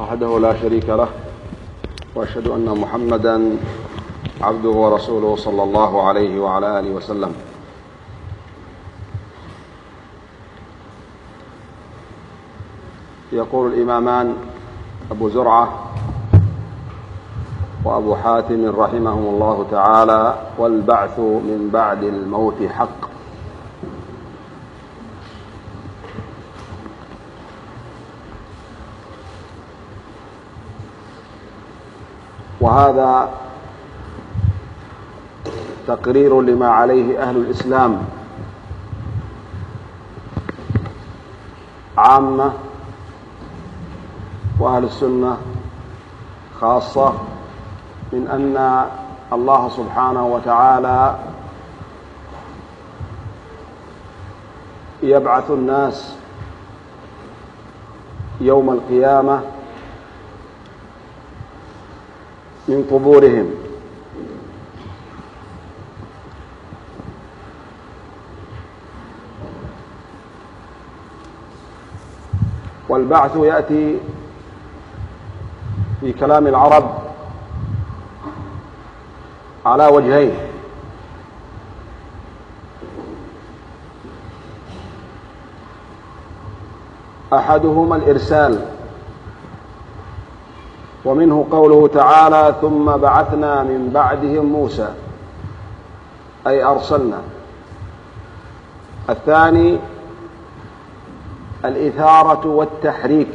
وحده لا شريك له وأشهد أن محمدا عبده ورسوله صلى الله عليه وعلى آله وسلم. يقول الإمامان أبو زرعة وأبو حاتم رحمهم الله تعالى والبعث من بعد الموت حق. وهذا تقرير لما عليه أهل الإسلام عامة وأهل السنة خاصة من أن الله سبحانه وتعالى يبعث الناس يوم القيامة من قبورهم. والبعث يأتي في كلام العرب على وجهين أحدهما الإرسال. ومنه قوله تعالى ثم بعثنا من بعدهم موسى. أي أرسلنا. الثاني الإثارة والتحريك.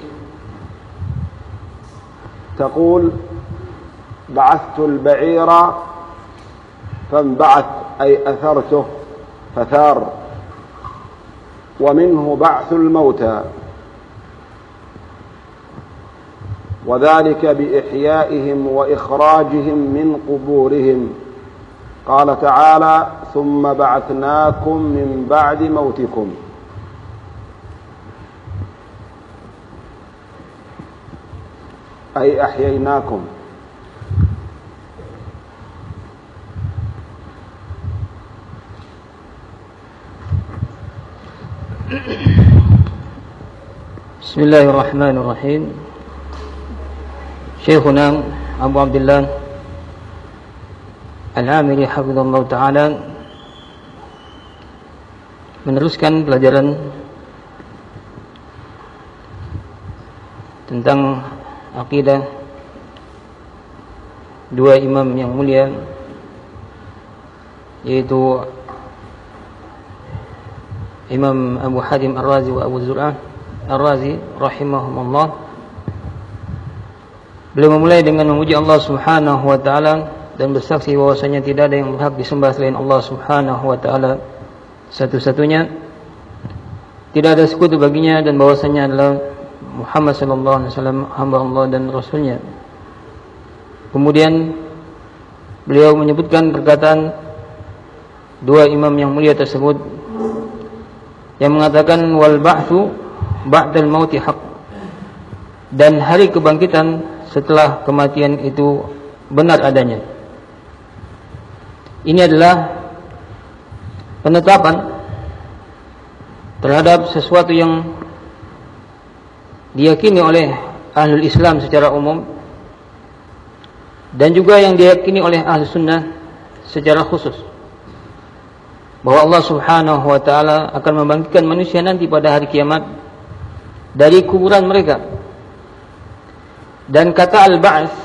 تقول بعثت البعير فانبعث أي أثرته فثار. ومنه بعث الموتى. وذلك بإحيائهم وإخراجهم من قبورهم. قال تعالى ثم بعثناكم من بعد موتكم. أي أحييناكم. بسم الله الرحمن الرحيم. شيخنا أبو عبد الله Al-Amiri Hafizullah Ta'ala meneruskan pelajaran tentang akidah dua imam yang mulia yaitu Imam Abu Hadim Ar-Razi wa Abu Zur'ah Ar-Razi rahimahumullah Beliau memulai dengan memuji Allah Subhanahu wa taala dan bersaksi bahwasanya tidak ada yang berhak disembah selain Allah Subhanahu wa taala satu-satunya. Tidak ada sekutu baginya dan bahwasanya adalah Muhammad sallallahu alaihi wasallam hamba Allah dan rasulnya. Kemudian beliau menyebutkan perkataan dua imam yang mulia tersebut yang mengatakan wal ba'tsu ba'dal mauti haq dan hari kebangkitan setelah kematian itu benar adanya. Ini adalah penetapan terhadap sesuatu yang diyakini oleh ahlul Islam secara umum dan juga yang diyakini oleh ahli sunnah secara khusus bahwa Allah Subhanahu wa taala akan membangkitkan manusia nanti pada hari kiamat dari kuburan mereka. Dan kata al-ba'ts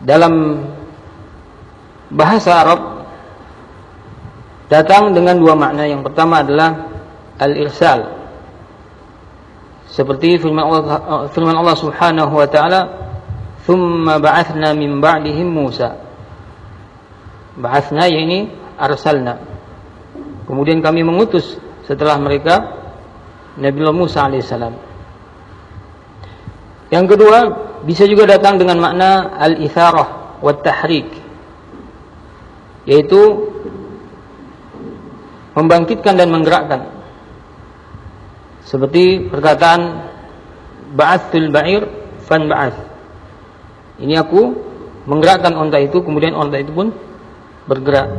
dalam bahasa Arab datang dengan dua makna. Yang pertama adalah al-irsal. Seperti firman Allah, firman Allah Subhanahu wa taala, "Tsumma ba'atsna min ba'dihim Musa." Ba'atsna yakni arsalna. Kemudian kami mengutus setelah mereka Nabi Musa alaihissalam. Yang kedua, bisa juga datang dengan makna al-itharah wa tahrik. Yaitu membangkitkan dan menggerakkan. Seperti perkataan ba'athul ba'ir fan ba'ath. Ini aku menggerakkan onta itu, kemudian onta itu pun bergerak.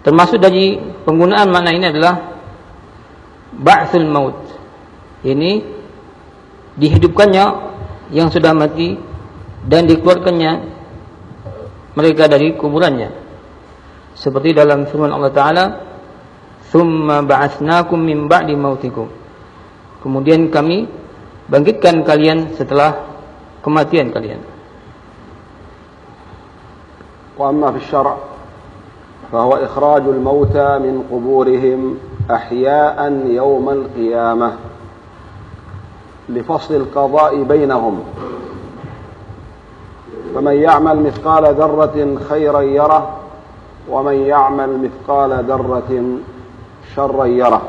Termasuk dari penggunaan makna ini adalah ba'thul maut. Ini dihidupkannya yang sudah mati dan dikeluarkannya mereka dari kuburannya. Seperti dalam firman Allah taala thumma ba'atsnakum min ba'di mautikum. Kemudian kami bangkitkan kalian setelah kematian kalian. Wa amma fi syara' fa huwa ikhrajul mauta min quburihim ahya'an yawmal qiyamah. لفصل القضاء بينهم فمن يعمل مثقال ذرة خيرا يره ومن يعمل مثقال ذرة شرا يره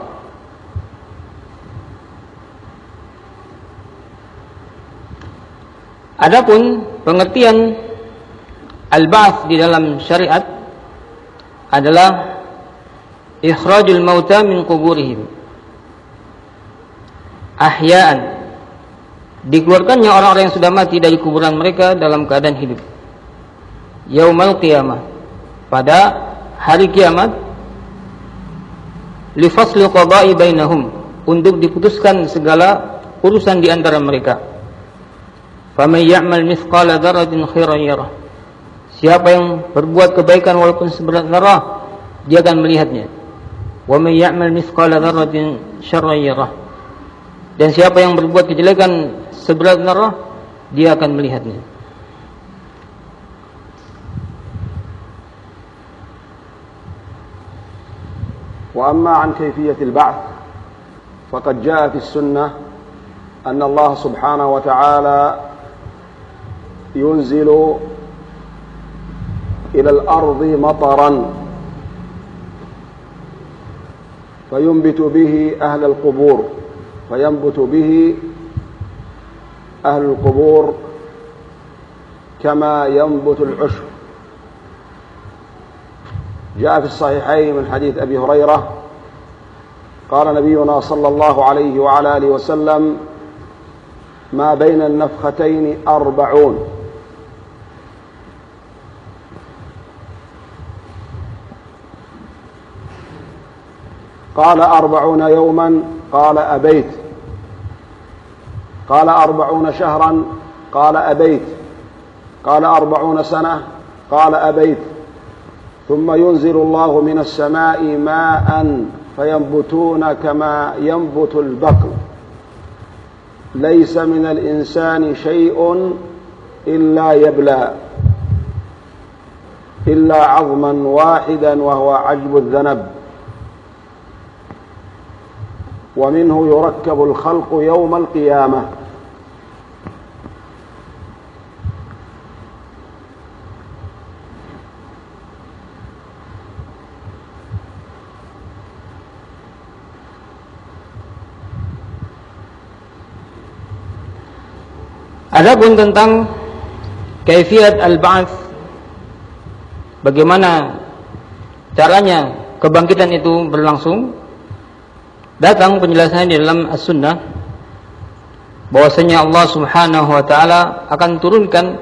Adapun pengertian al-ba'ts di dalam syariat adalah ikhrajul mauta min kuburihim ahyaan dikeluarkannya orang-orang yang sudah mati dari kuburan mereka dalam keadaan hidup. Yaumal qiyamah. Pada hari kiamat li fasli qada'i bainahum untuk diputuskan segala urusan di antara mereka. Faman ya'mal mithqala dzarratin khairan yarah. Siapa yang berbuat kebaikan walaupun seberat zarah dia akan melihatnya. Wa man ya'mal mithqala dzarratin syarran yarah dan siapa yang berbuat kejelekan seberat zarah dia akan melihatnya وأما عن كيفية البعث فقد جاء في السنة أن الله سبحانه وتعالى ينزل إلى الأرض مطرا فينبت به أهل القبور فينبت به أهل القبور كما ينبت العشب. جاء في الصحيحين من حديث أبي هريرة قال نبينا صلى الله عليه وعلى آله وسلم ما بين النفختين أربعون. قال أربعون يوما قال أبيت. قال أربعون شهرا. قال أبيت. قال أربعون سنة. قال أبيت. ثم ينزل الله من السماء ماء فينبتون كما ينبت البقل ليس من الإنسان شيء إلا يبلى. إلا عظما واحدا وهو عجب الذنب. ومنه يركب الخلق يوم القيامة Adapun tentang kaifiat al-ba'ats bagaimana caranya kebangkitan itu berlangsung Datang penjelasannya di dalam As-Sunnah. Bahwasanya Allah Subhanahu wa taala akan turunkan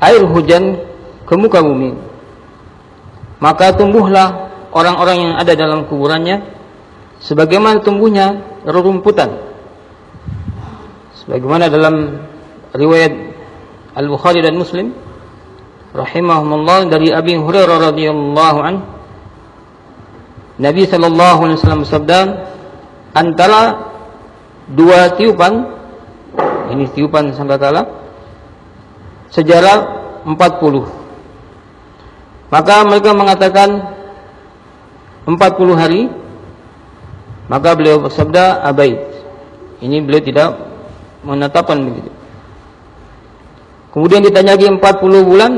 air hujan ke muka bumi. Maka tumbuhlah orang-orang yang ada dalam kuburannya sebagaimana tumbuhnya rerumputan. Sebagaimana dalam riwayat Al-Bukhari dan Muslim rahimahumullah dari Abi Hurairah radhiyallahu an Nabi sallallahu alaihi wasallam bersabda antara dua tiupan ini tiupan sangkakala sejarah 40 maka mereka mengatakan 40 hari maka beliau bersabda abaid ini beliau tidak menetapkan begitu. Kemudian ditanya lagi 40 bulan,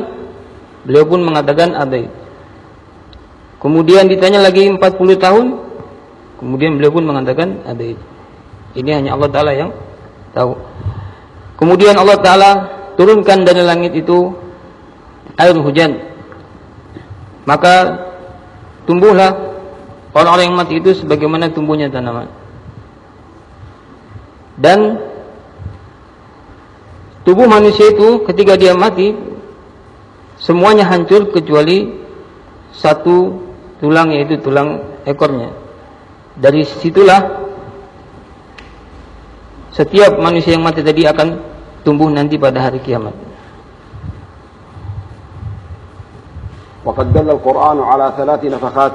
beliau pun mengatakan abai. Kemudian ditanya lagi 40 tahun, kemudian beliau pun mengatakan abai. Ini hanya Allah Ta'ala yang tahu. Kemudian Allah Ta'ala turunkan dari langit itu air hujan. Maka tumbuhlah orang-orang yang mati itu sebagaimana tumbuhnya tanaman. Dan Tubuh manusia itu ketika dia mati semuanya hancur kecuali satu tulang yaitu tulang ekornya. Dari situlah setiap manusia yang mati tadi akan tumbuh nanti pada hari kiamat. وقد دل القرآن على ثلاث نفخات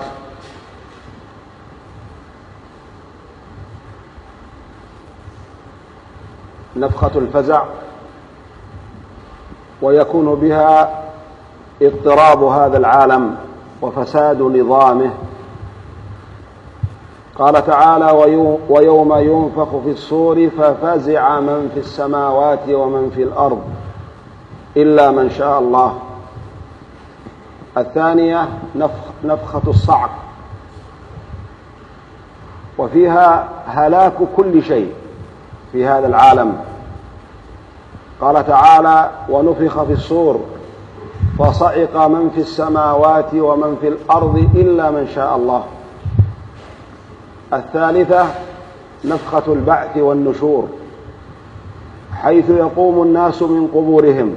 نفخة الفزع ويكون بها اضطراب هذا العالم وفساد نظامه. قال تعالى ويوم ينفخ في الصور ففزع من في السماوات ومن في الأرض إلا من شاء الله. الثانية نفخ نفخة الصعق. وفيها هلاك كل شيء في هذا العالم. قال تعالى ونفخ في الصور فصعق من في السماوات ومن في الأرض إلا من شاء الله. الثالثة نفخة البعث والنشور حيث يقوم الناس من قبورهم.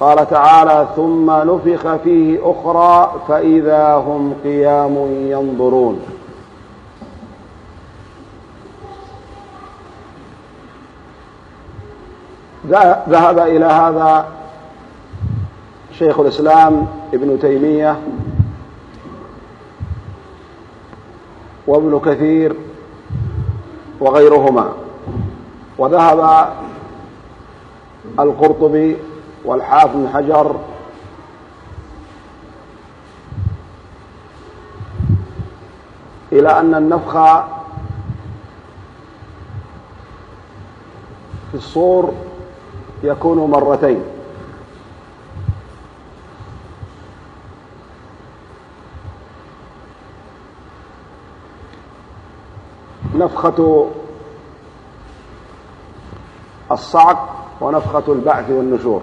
قال تعالى ثم نفخ فيه أخرى فإذا هم قيام ينظرون. ذهب إلى هذا شيخ الإسلام ابن تيمية وابن كثير وغيرهما وذهب القرطبي والحافظ حجر إلى أن النفخ في الصور يكون مرتين. نفخة الصعق ونفخة البعث والنشور.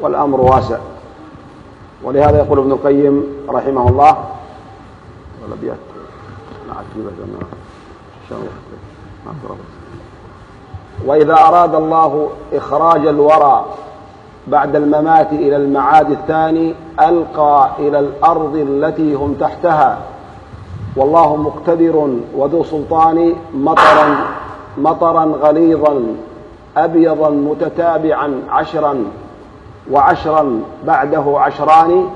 والأمر واسع. ولهذا يقول ابن القيم رحمه الله والأبيات وإذا أراد الله إخراج الورى بعد الممات إلى المعاد الثاني ألقى إلى الأرض التي هم تحتها. والله مقتدر وذو سلطان مطرا مطرا غليظا أبيضا متتابعا عشرا وعشرا بعده عشران.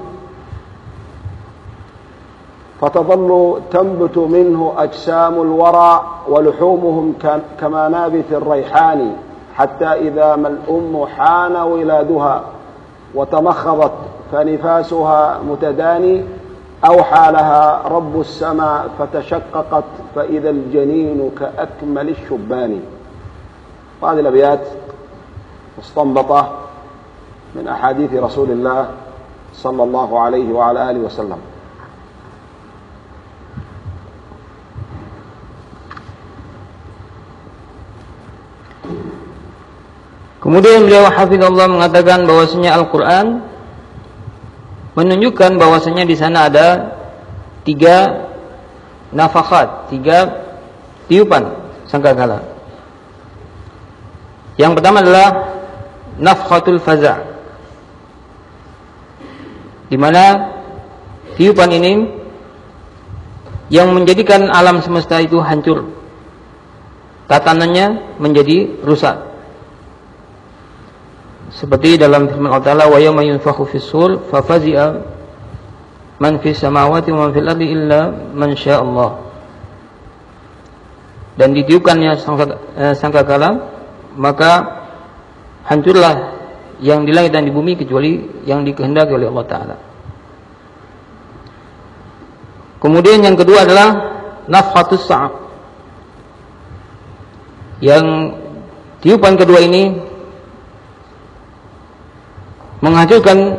فتظل تنبت منه أجسام الورى ولحومهم كمنابت الريحان حتى إذا ما الأم حان ولادها وتمخضت فنفاسها متداني أوحى لها رب السماء فتشققت فإذا الجنين كأكمل الشبان. وهذه الأبيات مستنبطة من أحاديث رسول الله صلى الله عليه وعلى آله وسلم. Kemudian beliau hafizallah mengatakan bahwasanya Al-Qur'an menunjukkan bahwasanya di sana ada tiga nafakat, tiga tiupan sangkakala. Yang pertama adalah nafkhatul faza' di mana tiupan ini yang menjadikan alam semesta itu hancur. Tatanannya menjadi rusak. Seperti dalam firman Allah Ta'ala wa yawma yunfakhu fis sur fa fazi'a man fis samawati wa man fil ardi illa man Allah. Dan ditiupkannya sangka, eh, kalam maka hancurlah yang di langit dan di bumi kecuali yang dikehendaki oleh Allah Ta'ala. Kemudian yang kedua adalah nafhatus sa'ab. Yang tiupan kedua ini menghancurkan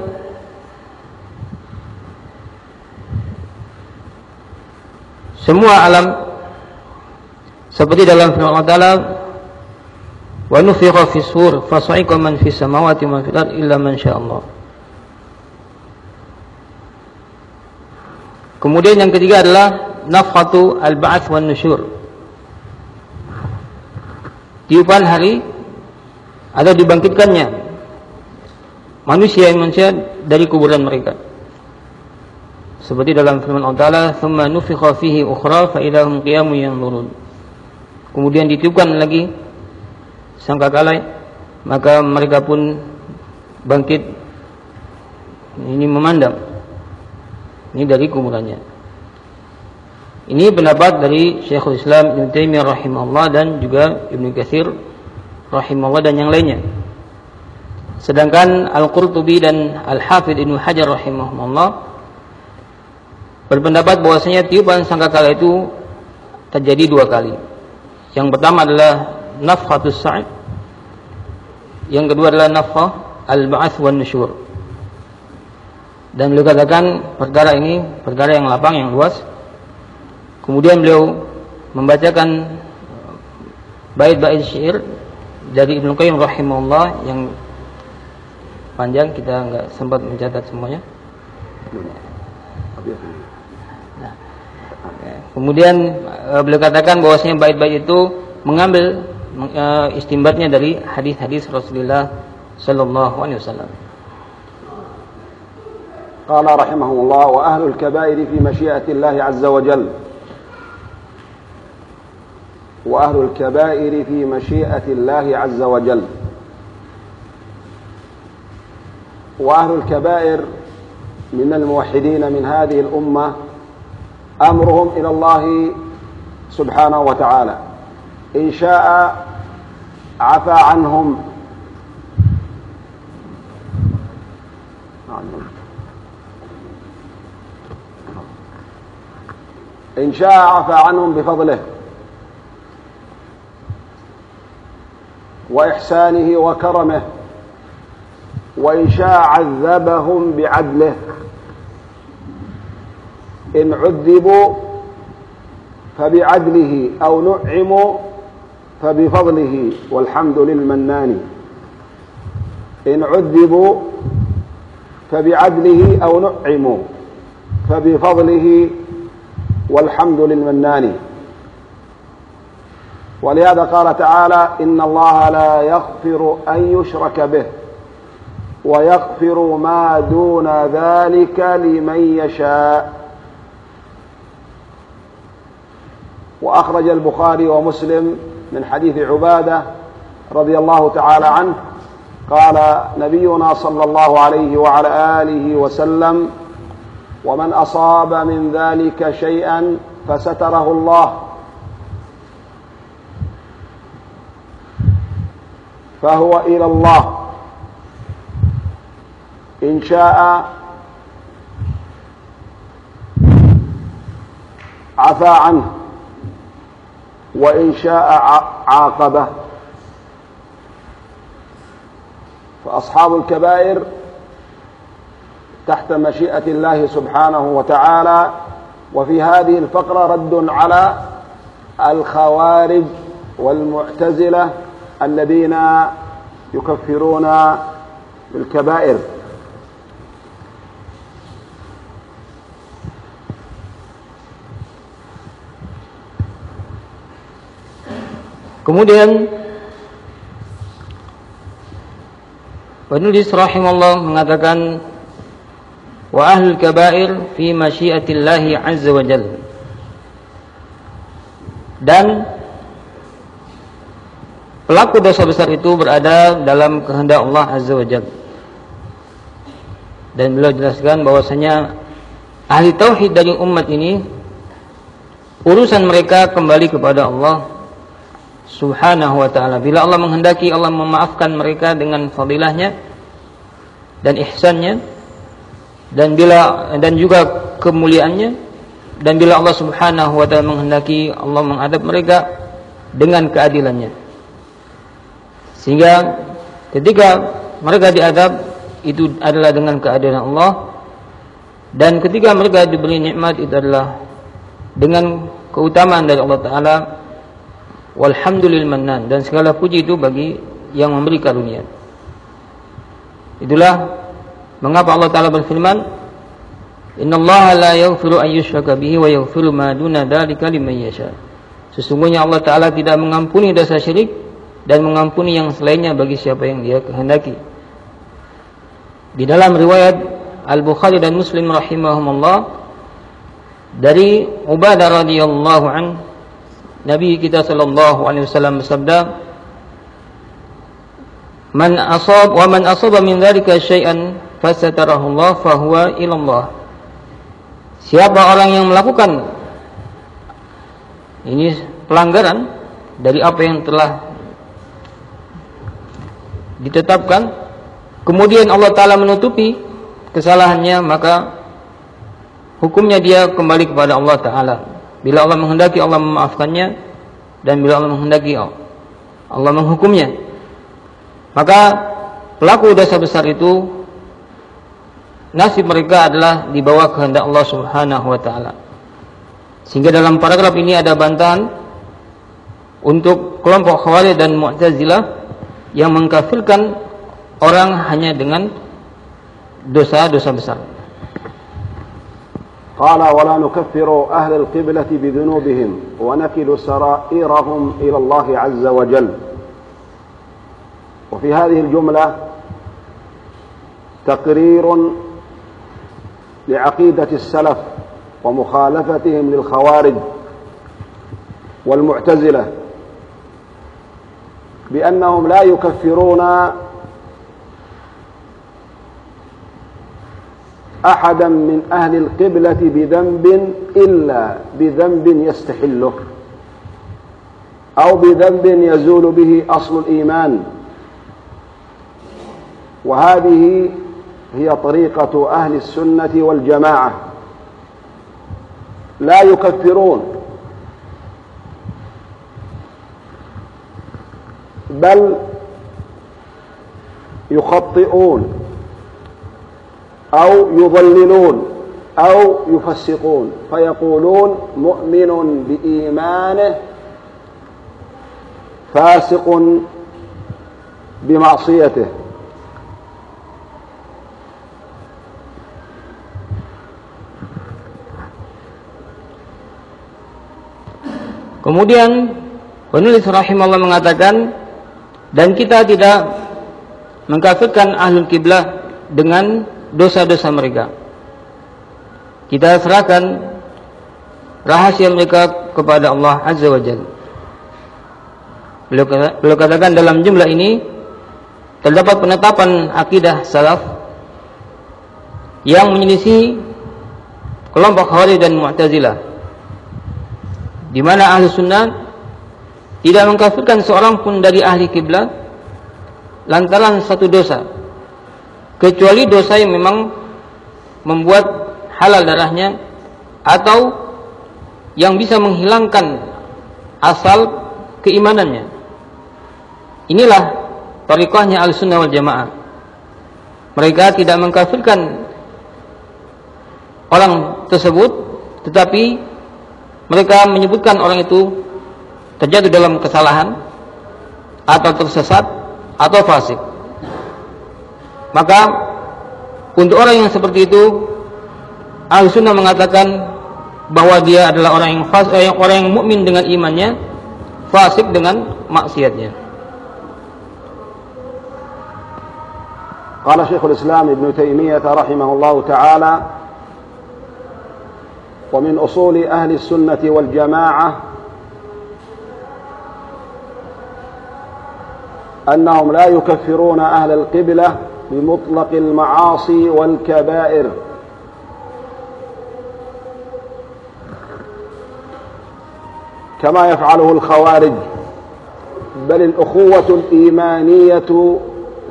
semua alam seperti dalam firman Allah Ta'ala wa nufikha fi sur fa sa'iqa man fis samawati wa man fil ardi illa man Allah Kemudian yang ketiga adalah nafhatu al-ba'ats wan nusyur. Tiupan hari atau dibangkitkannya manusia yang manusia dari kuburan mereka. seperti dalam firman Allah Taala thumma nufikha fihi ukhra fa idahum qiyamun kemudian ditiupkan lagi sangkakala maka mereka pun bangkit. Ini memandang. Ini dari kuburannya. Ini pendapat dari Syekhul Islam Ibn Taimiyah rahimahullah dan juga Ibnu Katsir rahimahullah dan yang lainnya sedangkan Al-Qurtubi dan Al-Hafidh Ibnu Hajar rahimahullah berpendapat bahwasanya tiupan sangkakala itu terjadi dua kali. Yang pertama adalah nafhatus sa'id. Yang kedua adalah nafhah al-ba'ats wan nusyur. Dan beliau katakan perkara ini perkara yang lapang yang luas. Kemudian beliau membacakan bait-bait syair dari Ibnu Qayyim rahimahullah yang panjang kita enggak sempat mencatat semuanya. Kemudian uh, beliau katakan bahwasanya bait-bait itu mengambil uh, istimbatnya dari hadis-hadis Rasulullah sallallahu alaihi wasallam. قال رحمه الله وأهل الكبائر في مشيئة الله عز وجل وأهل الكبائر في مشيئة الله عز وجل وأهل الكبائر من الموحدين من هذه الأمة أمرهم إلى الله سبحانه وتعالى. إن شاء عفى عنهم. إن شاء عفى عنهم بفضله وإحسانه وكرمه. وإن شاء عذبهم بعدله. إن عذبوا فبعدله أو نعموا فبفضله. والحمد للمنان. إن عذبوا فبعدله أو نعموا فبفضله. والحمد للمنان. ولهذا قال تعالى إن الله لا يغفر أن يشرك به. ويغفر ما دون ذلك لمن يشاء. وأخرج البخاري ومسلم من حديث عبادة رضي الله تعالى عنه قال نبينا صلى الله عليه وعلى آله وسلم ومن أصاب من ذلك شيئا فستره الله. فهو إلى الله. إن شاء عفى عنه وإن شاء عاقبه. فأصحاب الكبائر تحت مشيئة الله سبحانه وتعالى وفي هذه الفقرة رد على الخوارج والمعتزلة الذين يكفرون بالكبائر. Kemudian penulis rahimahullah mengatakan wa ahlul kabair fi masyiatillahi azza wa jalla. Dan pelaku dosa besar itu berada dalam kehendak Allah azza wa jalla. Dan beliau jelaskan bahwasanya ahli tauhid dari umat ini urusan mereka kembali kepada Allah subhanahu wa ta'ala. Bila Allah menghendaki Allah memaafkan mereka dengan fadilahnya dan ihsannya dan bila dan juga kemuliaannya dan bila Allah subhanahu wa ta'ala menghendaki Allah mengadab mereka dengan keadilannya. Sehingga ketika mereka diadab itu adalah dengan keadilan Allah dan ketika mereka diberi nikmat itu adalah dengan keutamaan dari Allah Taala walhamdulil dan segala puji itu bagi yang memberi karunia. Itulah mengapa Allah taala berfirman, "Innallaha la yaghfiru an yushraka bihi wa yaghfiru ma duna dzalika liman yasha." Sesungguhnya Allah taala tidak mengampuni dosa syirik dan mengampuni yang selainnya bagi siapa yang Dia kehendaki. Di dalam riwayat Al-Bukhari dan Muslim rahimahumullah dari Ubadah radhiyallahu an Nabi kita sallallahu alaihi wasallam bersabda Man asab wa man asaba min dzalika syai'an fasatarahu Allah fahuwa ila Allah Siapa orang yang melakukan ini pelanggaran dari apa yang telah ditetapkan kemudian Allah taala menutupi kesalahannya maka hukumnya dia kembali kepada Allah taala bila Allah menghendaki Allah memaafkannya. Dan bila Allah menghendaki Allah menghukumnya. Maka pelaku dosa besar itu nasib mereka adalah di bawah kehendak Allah Subhanahu wa taala. Sehingga dalam paragraf ini ada bantahan untuk kelompok Khawarij dan Mu'tazilah yang mengkafirkan orang hanya dengan dosa-dosa besar. قال ولا نكفر أهل القبلة بذنوبهم ونكل سرائرهم إلى الله عز وجل. وفي هذه الجملة تقرير لعقيدة السلف ومخالفتهم للخوارج والمعتزلة بأنهم لا يكفرون أحدا من أهل القبلة بذنب إلا بذنب يستحله أو بذنب يزول به أصل الإيمان. وهذه هي طريقة أهل السنة والجماعة. لا يكفرون بل يخطئون. أو يضللون أو يفسقون فيقولون مؤمن بإيمانه فاسق بمعصيته Kemudian penulis rahimahullah mengatakan dan kita tidak mengkafirkan ahlul kiblah dengan dosa-dosa mereka. Kita serahkan rahasia mereka kepada Allah Azza wa Jalla. Beliau katakan dalam jumlah ini terdapat penetapan akidah salaf yang menyelisih kelompok Khawarij dan Mu'tazilah di mana ahli sunnah tidak mengkafirkan seorang pun dari ahli kiblat lantaran satu dosa kecuali dosa yang memang membuat halal darahnya atau yang bisa menghilangkan asal keimanannya inilah tarikhnya al-sunnah wal jamaah mereka tidak mengkafirkan orang tersebut tetapi mereka menyebutkan orang itu terjatuh dalam kesalahan atau tersesat atau fasik. Maka untuk orang yang seperti itu Ahlu Sunnah mengatakan bahwa dia adalah orang yang fasik, eh, orang yang mukmin dengan imannya, fasik dengan maksiatnya. قال شيخ الإسلام ابن تيمية رحمه الله تعالى ومن أصول أهل السنة والجماعة أنهم لا يكفرون أهل القبلة بمطلق المعاصي والكبائر. كما يفعله الخوارج. بل الأخوة الإيمانية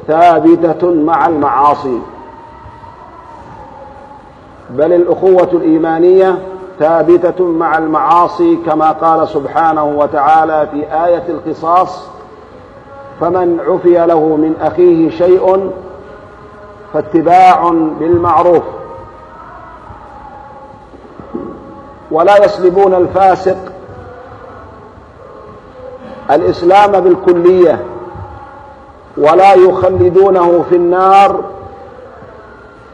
ثابتة مع المعاصي. بل الأخوة الإيمانية ثابتة مع المعاصي كما قال سبحانه وتعالى في آية القصاص فمن عفي له من أخيه شيء فاتباع بالمعروف. ولا يسلبون الفاسق الإسلام بالكلية ولا يخلدونه في النار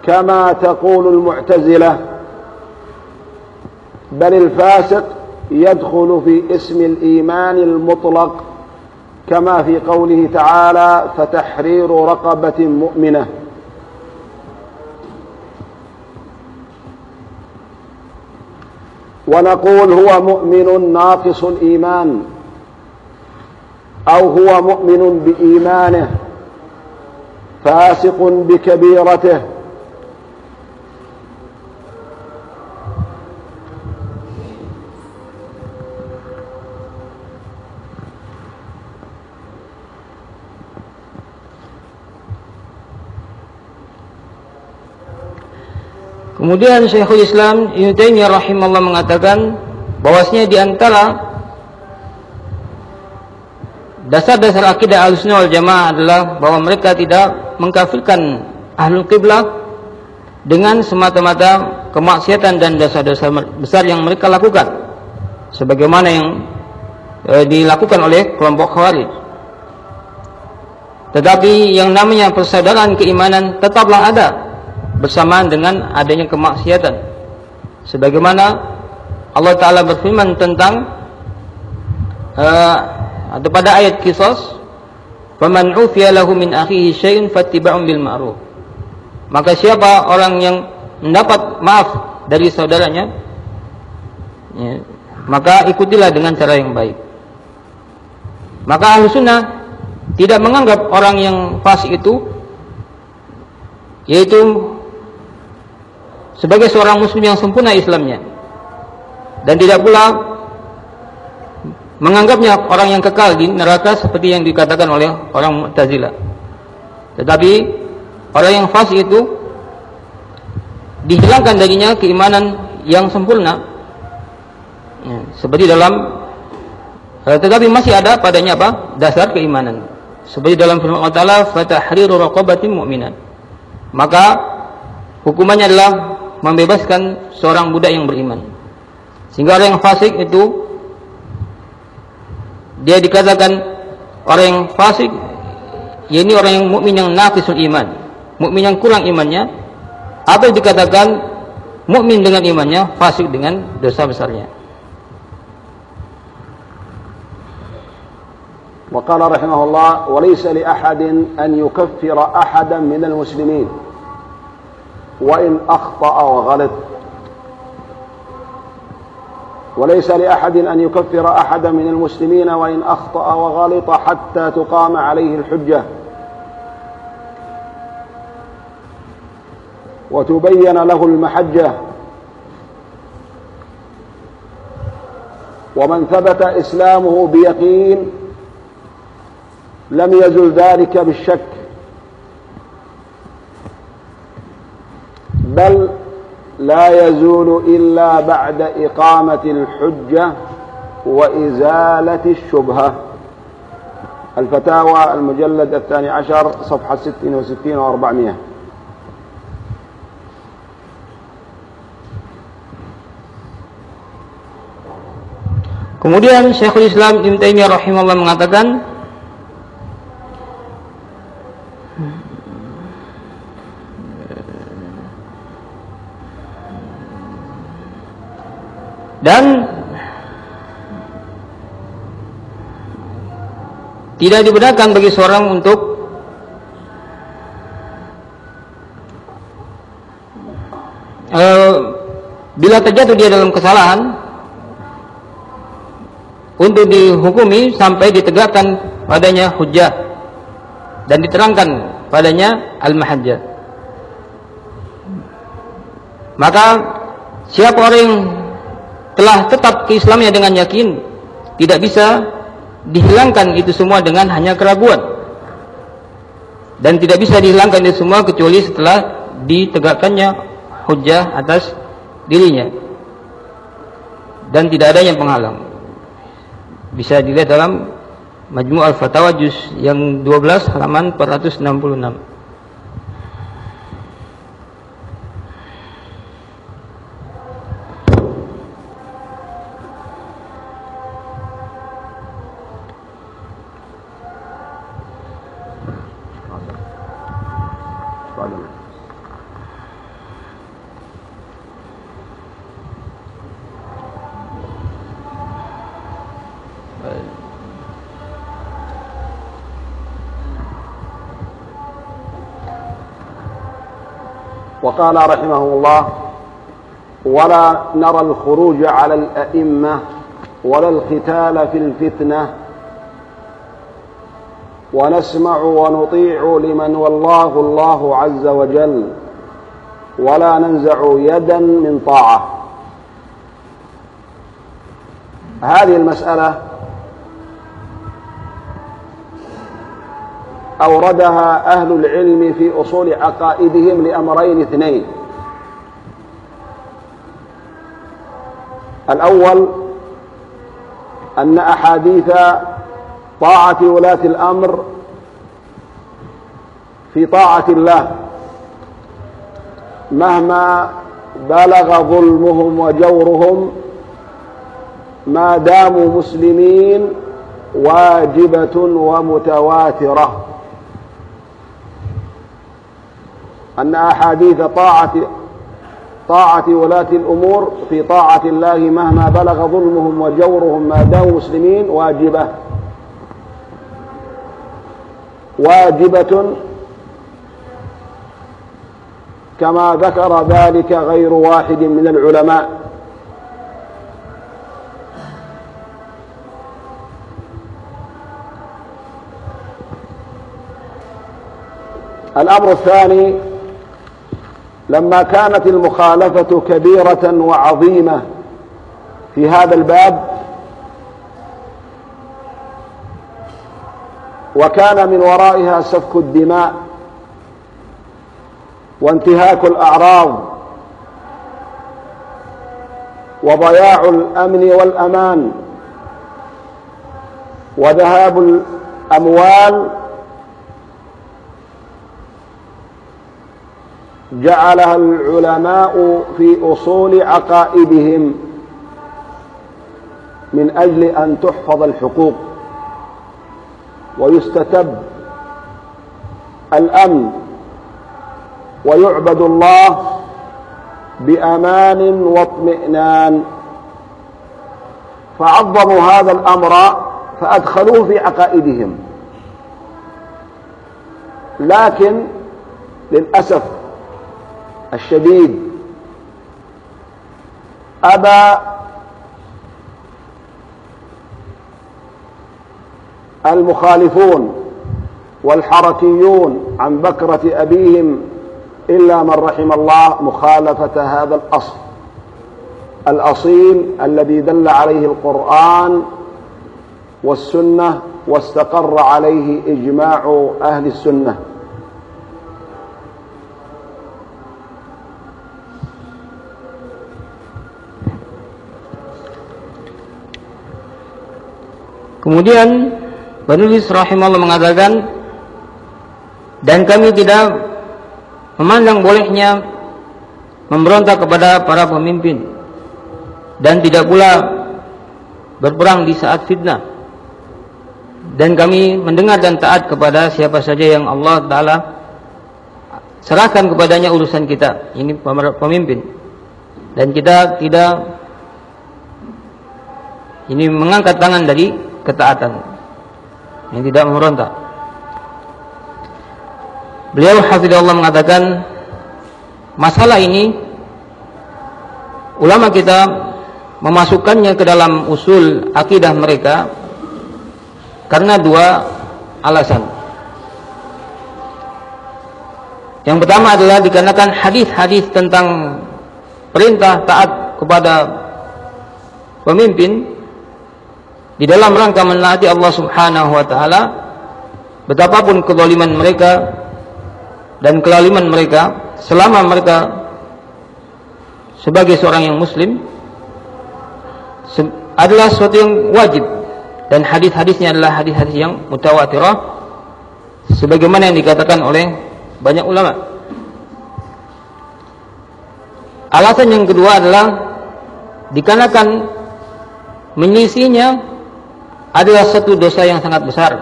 كما تقول المعتزلة بل الفاسق يدخل في اسم الإيمان المطلق كما في قوله تعالى فتحرير رقبة مؤمنة ونقول هو مؤمن ناقص الإيمان أو هو مؤمن بإيمانه فاسق بكبيرته Kemudian Syekhul Islam Ibnu Taimiyah rahimahullah mengatakan bahwasanya di antara dasar-dasar akidah Ahlussunnah wal Jamaah adalah bahwa mereka tidak mengkafirkan Ahlul Qiblah dengan semata-mata kemaksiatan dan dosa-dosa besar yang mereka lakukan sebagaimana yang e, dilakukan oleh kelompok Khawarij. Tetapi yang namanya persaudaraan keimanan tetaplah ada bersamaan dengan adanya kemaksiatan. Sebagaimana Allah Taala berfirman tentang uh, atau pada ayat kisos, "Faman ufiya lahu min akhihi syai'un fattiba'un bil ma'ruf." Maka siapa orang yang mendapat maaf dari saudaranya, ya, maka ikutilah dengan cara yang baik. Maka ahlu sunnah tidak menganggap orang yang fasik itu yaitu sebagai seorang muslim yang sempurna Islamnya dan tidak pula menganggapnya orang yang kekal di neraka seperti yang dikatakan oleh orang Mu'tazilah. Tetapi orang yang fasik itu dihilangkan darinya keimanan yang sempurna. Ya, seperti dalam eh, tetapi masih ada padanya apa? dasar keimanan. Seperti dalam firman Allah Taala, "Fatahriru raqabatin mu'minat." Maka hukumannya adalah membebaskan seorang budak yang beriman. Sehingga orang yang fasik itu dia dikatakan orang yang fasik ya ini orang yang mukmin yang naqisul iman, mukmin yang kurang imannya. Apa yang dikatakan mukmin dengan imannya, fasik dengan dosa besarnya. وقال رحمه الله وليس لأحد أن يكفر أحدا من المسلمين وإن أخطأ وغلط. وليس لأحد أن يكفر أحدا من المسلمين وإن أخطأ وغلط حتى تقام عليه الحجة. وتبين له المحجة. ومن ثبت إسلامه بيقين لم يزل ذلك بالشك. بل لا يزول إلا بعد إقامة الحجة وإزالة الشبهة. الفتاوى المجلد الثاني عشر صفحة ست وستين وأربعمائة. Kemudian Syekhul Islam Ibn Taimiyah rahimahullah mengatakan dan tidak dibenarkan bagi seorang untuk uh, bila terjatuh dia dalam kesalahan untuk dihukumi sampai ditegakkan padanya hujah dan diterangkan padanya al-mahajjah. Maka siapa orang yang telah tetap keislamannya dengan yakin. Tidak bisa dihilangkan itu semua dengan hanya keraguan. Dan tidak bisa dihilangkan itu semua kecuali setelah ditegakkannya hujah atas dirinya. Dan tidak ada yang penghalang. Bisa dilihat dalam Majmu' al-Fatawa juz yang 12 halaman 466 وقال رحمه الله ولا نرى الخروج على الأئمة ولا القتال في الفتنة. ونسمع ونطيع لمن والله الله عز وجل ولا ننزع يدا من طاعة. هذه المسألة أوردها أهل العلم في أصول عقائدهم لأمرين اثنين. الأول أن أحاديث طاعة ولاة الأمر في طاعة الله مهما بلغ ظلمهم وجورهم ما داموا مسلمين واجبة ومتواترة. أن أحاديث طاعة طاعة ولاة الأمور في طاعة الله مهما بلغ ظلمهم وجورهم ما داموا مسلمين واجبة. واجبة كما ذكر ذلك غير واحد من العلماء. الأمر الثاني لما كانت المخالفة كبيرة وعظيمة في هذا الباب وكان من ورائها سفك الدماء وانتهاك الأعراض وضياع الأمن والأمان وذهاب الأموال جعلها العلماء في أصول عقائدهم من أجل أن تحفظ الحقوق. ويستتب الأمن ويعبد الله بأمان واطمئنان. فعظموا هذا الأمر فأدخلوه في عقائدهم. لكن للأسف الشديد. أبى المخالفون والحركيون عن بكرة أبيهم إلا من رحم الله مخالفة هذا الأصل. الأصيل الذي دل عليه القرآن والسنة واستقر عليه إجماع أهل السنة. Kemudian penulis rahimahullah mengatakan dan kami tidak memandang bolehnya memberontak kepada para pemimpin. Dan tidak pula berperang di saat fitnah. Dan kami mendengar dan taat kepada siapa saja yang Allah Ta'ala serahkan kepadanya urusan kita. Ini pemimpin. Dan kita tidak ini mengangkat tangan dari ketaatan yang tidak memberontak. Beliau hafizahullah mengatakan masalah ini ulama kita memasukkannya ke dalam usul akidah mereka karena dua alasan. Yang pertama adalah dikarenakan hadis-hadis tentang perintah taat kepada pemimpin di dalam rangka menaati Allah Subhanahu wa taala betapapun kezaliman mereka dan kelaliman mereka selama mereka sebagai seorang yang muslim adalah sesuatu yang wajib dan hadis-hadisnya adalah hadis-hadis yang mutawatirah sebagaimana yang dikatakan oleh banyak ulama. Alasan yang kedua adalah dikarenakan menyisinya adalah satu dosa yang sangat besar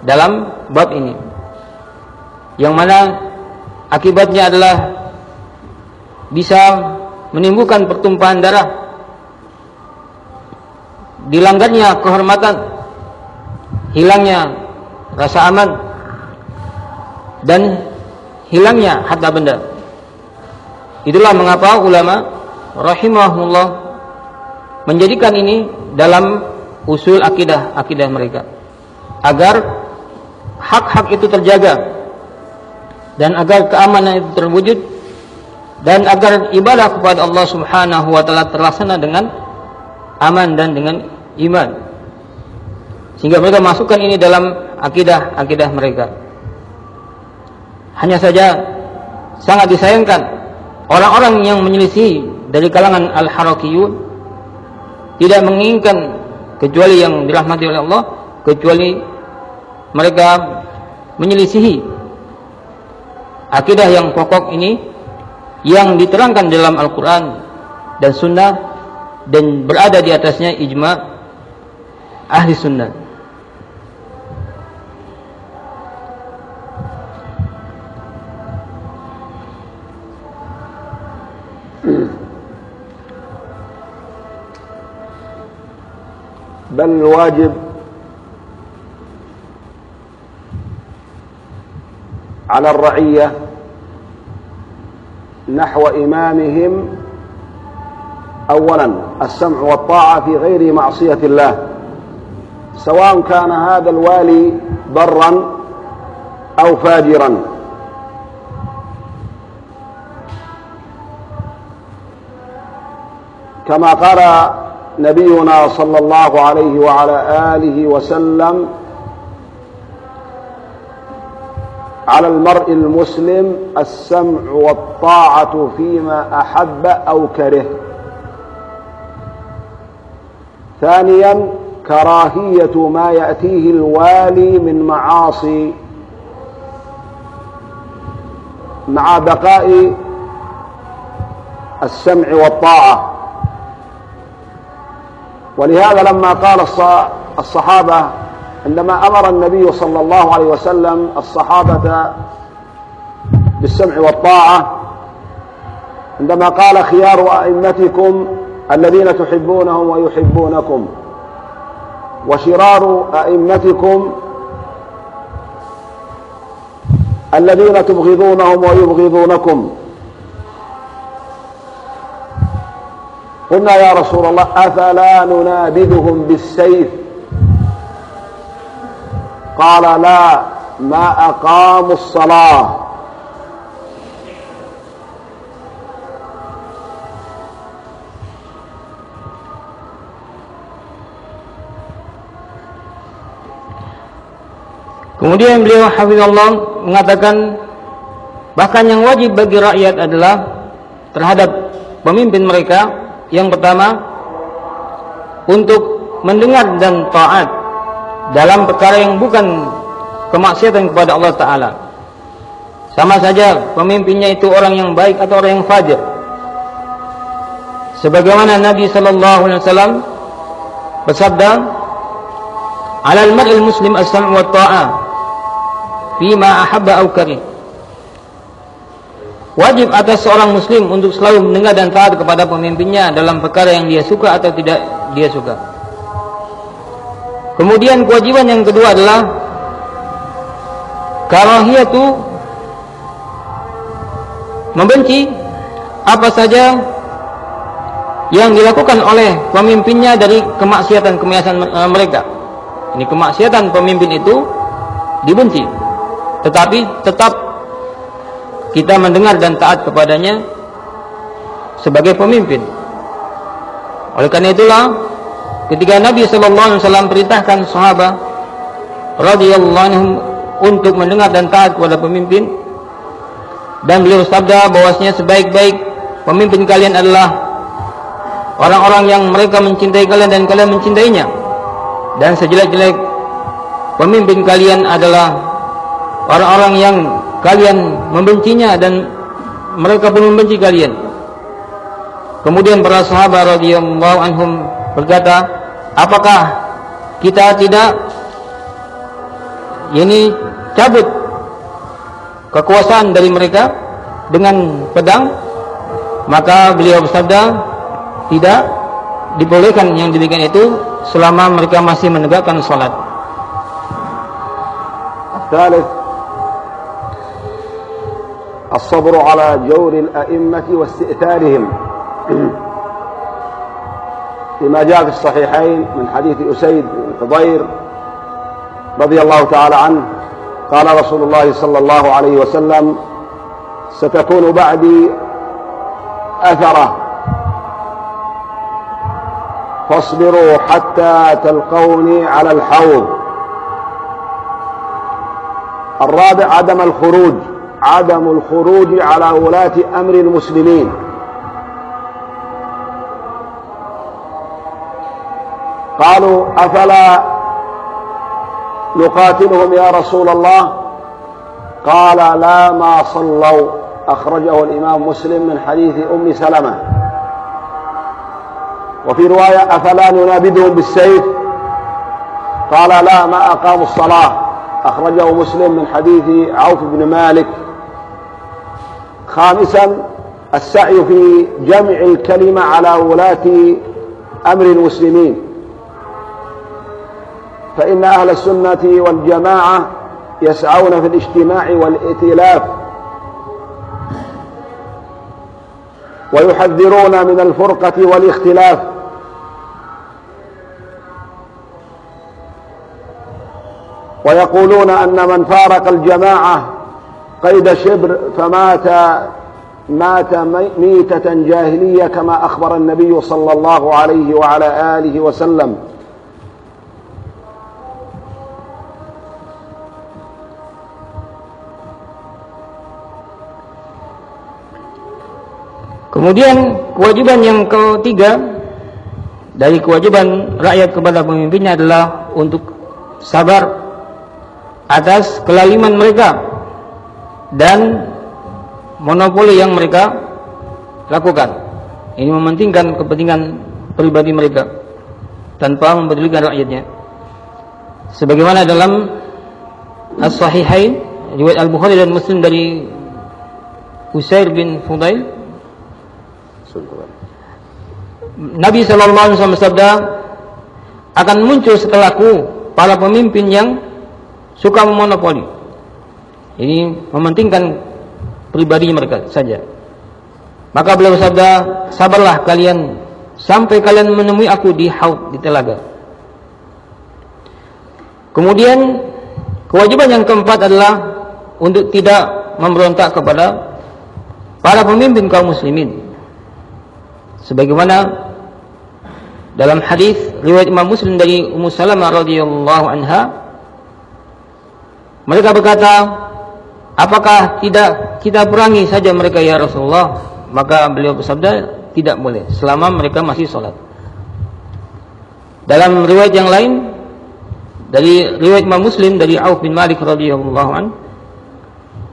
dalam bab ini. Yang mana akibatnya adalah bisa menimbulkan pertumpahan darah dilanggarnya kehormatan hilangnya rasa aman dan hilangnya harta benda. Itulah mengapa ulama rahimahullah menjadikan ini dalam usul akidah akidah mereka agar hak-hak itu terjaga dan agar keamanan itu terwujud dan agar ibadah kepada Allah Subhanahu wa taala terlaksana dengan aman dan dengan iman. Sehingga mereka masukkan ini dalam akidah-akidah mereka. Hanya saja sangat disayangkan orang-orang yang menyelisih dari kalangan al-harakiyun tidak menginginkan kecuali yang dirahmati oleh Allah kecuali mereka menyelisihi akidah yang pokok ini yang diterangkan dalam Al-Quran dan Sunnah dan berada di atasnya ijma ahli sunnah. بل الواجب على الرعية نحو إمامهم أولا السمع والطاعة في غير معصية الله. سواء كان هذا الوالي برا أو فاجرا. كما قال نبينا صلى الله عليه وعلى آله وسلم على المرء المسلم السمع والطاعة فيما أحب أو كره. ثانيا كراهية ما يأتيه الوالي من معاصي. مع بقاء السمع والطاعة. ولهذا لما قال الصحابة عندما أمر النبي صلى الله عليه وسلم الصحابة بالسمع والطاعة عندما قال خيار أئمتكم الذين تحبونهم ويحبونكم وشرار أئمتكم الذين تبغضونهم ويبغضونكم قلنا يا رسول الله أفلا ننابذهم بالسيف قال لا ما أقاموا الصلاة Kemudian beliau hafizallah mengatakan bahkan yang wajib bagi rakyat adalah terhadap pemimpin mereka yang pertama untuk mendengar dan taat dalam perkara yang bukan kemaksiatan kepada Allah Ta'ala. Sama saja pemimpinnya itu orang yang baik atau orang yang fajir. Sebagaimana Nabi Sallallahu Alaihi Wasallam bersabda alal mar'il muslim as-sam' wa ta'a fima ahabba au karih wajib atas seorang muslim untuk selalu mendengar dan taat kepada pemimpinnya dalam perkara yang dia suka atau tidak dia suka Kemudian kewajiban yang kedua adalah karahiyatu membenci apa saja yang dilakukan oleh pemimpinnya dari kemaksiatan-kemaksiatan eh, mereka. Ini kemaksiatan pemimpin itu dibenci. Tetapi tetap kita mendengar dan taat kepadanya sebagai pemimpin. Oleh karena itulah Ketika Nabi sallallahu alaihi wasallam perintahkan sahabat radhiyallahu anhum untuk mendengar dan taat kepada pemimpin dan beliau sabda bahwasanya sebaik-baik pemimpin kalian adalah orang-orang yang mereka mencintai kalian dan kalian mencintainya dan sejelek-jelek pemimpin kalian adalah orang-orang yang kalian membencinya dan mereka pun membenci kalian kemudian para sahabat radhiyallahu anhum berkata, apakah kita tidak ini cabut kekuasaan dari mereka dengan pedang? Maka beliau bersabda, tidak dibolehkan yang demikian itu selama mereka masih menegakkan salat. الصبر على جور الأئمة واستئثارهم. لما جاء في الصحيحين من حديث أسيد بن حضير رضي الله تعالى عنه قال رسول الله صلى الله عليه وسلم ستكون بعدي أثرة. فاصبروا حتى تلقوني على الحوض. الرابع عدم الخروج. عدم الخروج على ولاة أمر المسلمين. قالوا أفلا نقاتلهم يا رسول الله؟ قال لا ما صلوا. أخرجه الإمام مسلم من حديث أم سلمة. وفي رواية أفلا ننابذهم بالسيف؟ قال لا ما أقاموا الصلاة. أخرجه مسلم من حديث عوف بن مالك. خامسا السعي في جمع الكلمة على ولاة أمر المسلمين. فإن أهل السنة والجماعة يسعون في الاجتماع والائتلاف ويحذرون من الفرقة والاختلاف. ويقولون أن من فارق الجماعة قيد شبر فمات مات ميتة جاهلية كما أخبر النبي صلى الله عليه وعلى آله وسلم Kemudian kewajiban yang ketiga dari kewajiban rakyat kepada pemimpinnya adalah untuk sabar atas kelaliman mereka dan monopoli yang mereka lakukan. Ini mementingkan kepentingan pribadi mereka tanpa mempedulikan rakyatnya. Sebagaimana dalam As-Sahihain riwayat Al-Bukhari dan Muslim dari Usair bin Fudail Nabi sallallahu alaihi wasallam akan muncul setelahku para pemimpin yang suka memonopoli. Ini mementingkan pribadi mereka saja. Maka beliau bersabda, sabarlah kalian sampai kalian menemui aku di haud di telaga. Kemudian kewajiban yang keempat adalah untuk tidak memberontak kepada para pemimpin kaum muslimin. Sebagaimana dalam hadis riwayat Imam Muslim dari Ummu Salamah radhiyallahu anha mereka berkata, apakah tidak kita perangi saja mereka ya Rasulullah? Maka beliau bersabda, tidak boleh selama mereka masih sholat. Dalam riwayat yang lain dari riwayat Imam Muslim dari Auf bin Malik radhiyallahu an,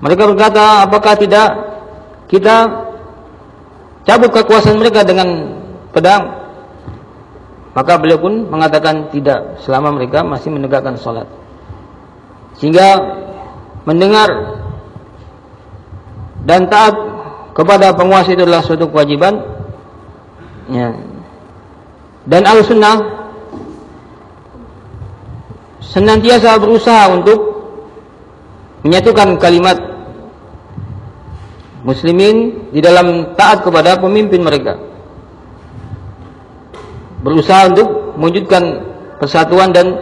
mereka berkata, apakah tidak kita cabut kekuasaan mereka dengan pedang? Maka beliau pun mengatakan tidak selama mereka masih menegakkan sholat. Sehingga mendengar dan taat kepada penguasa itu adalah suatu kewajiban. Ya. Dan al-sunnah senantiasa berusaha untuk menyatukan kalimat muslimin di dalam taat kepada pemimpin mereka. Berusaha untuk mewujudkan persatuan dan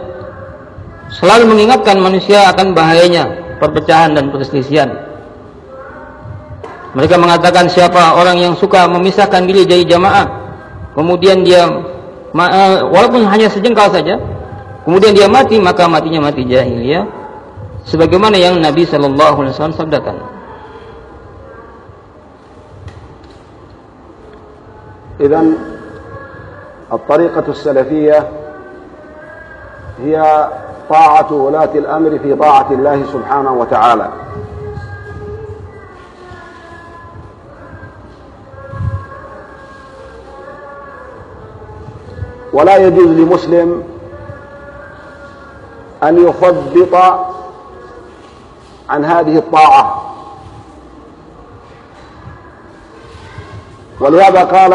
selalu mengingatkan manusia akan bahayanya perpecahan dan perselisihan. Mereka mengatakan siapa orang yang suka memisahkan diri dari jamaah, kemudian dia eh, walaupun hanya sejengkal saja, kemudian dia mati maka matinya mati jahiliyah, sebagaimana yang Nabi Shallallahu Alaihi Wasallam sabdakan. إذن الطريقة السلفية هي طاعة ولاة الأمر في طاعة الله سبحانه وتعالى ولا يجوز لمسلم أن يخبط عن هذه الطاعة. ولهذا قال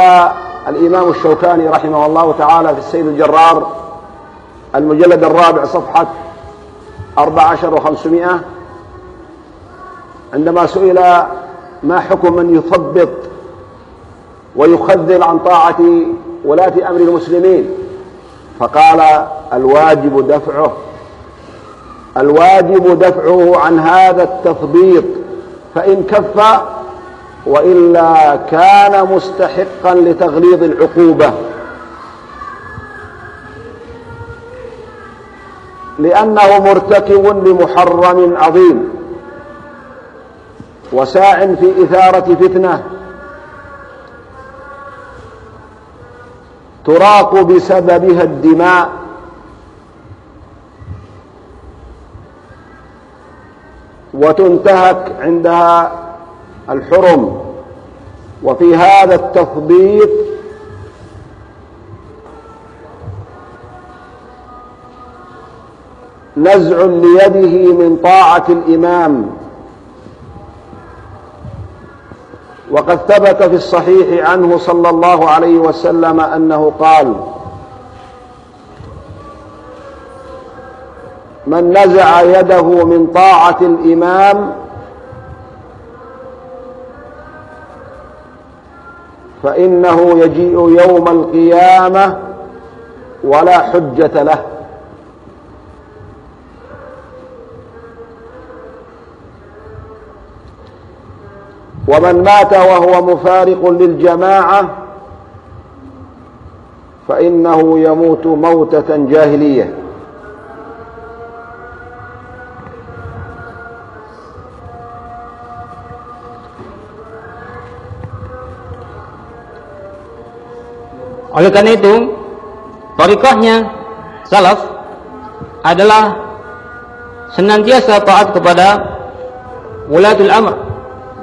الإمام الشوكاني رحمه الله تعالى في السيد الجرار المجلد الرابع صفحة أربع عشر وخمسمائة عندما سئل ما حكم من يثبط ويخذل عن طاعة ولاة أمر المسلمين. فقال الواجب دفعه. الواجب دفعه عن هذا التثبيط. فإن كف وإلا كان مستحقا لتغليظ العقوبة. لأنه مرتكب لمحرم عظيم. وساع في إثارة فتنة. تراق بسببها الدماء. وتنتهك عندها الحرم. وفي هذا التثبيط نزع ليده من طاعة الإمام. وقد ثبت في الصحيح عنه صلى الله عليه وسلم أنه قال من نزع يده من طاعة الإمام فإنه يجيء يوم القيامة ولا حجة له. ومن مات وهو مفارق للجماعة فإنه يموت موتة جاهلية Oleh karena itu, tarikahnya salaf adalah senantiasa taat kepada wulatul amr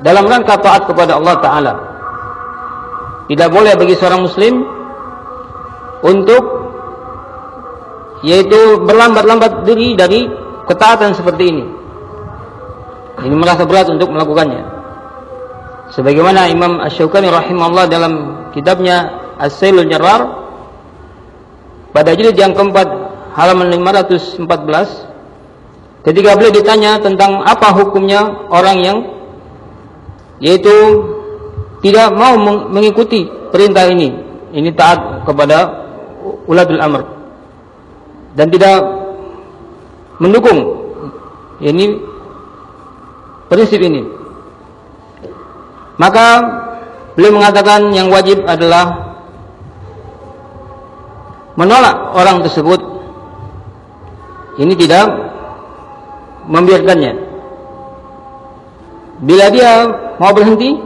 dalam rangka taat kepada Allah Ta'ala. Tidak boleh bagi seorang muslim untuk yaitu berlambat-lambat diri dari ketaatan seperti ini. Ini merasa berat untuk melakukannya. Sebagaimana Imam Ash-Shawqani rahimahullah dalam kitabnya As-Sailul Jarrar pada jilid yang keempat halaman 514 ketika beliau ditanya tentang apa hukumnya orang yang yaitu tidak mau mengikuti perintah ini. Ini taat kepada uladul amr. Dan tidak mendukung ini prinsip ini. Maka beliau mengatakan yang wajib adalah menolak orang tersebut. Ini tidak membiarkannya. Bila dia mau berhenti?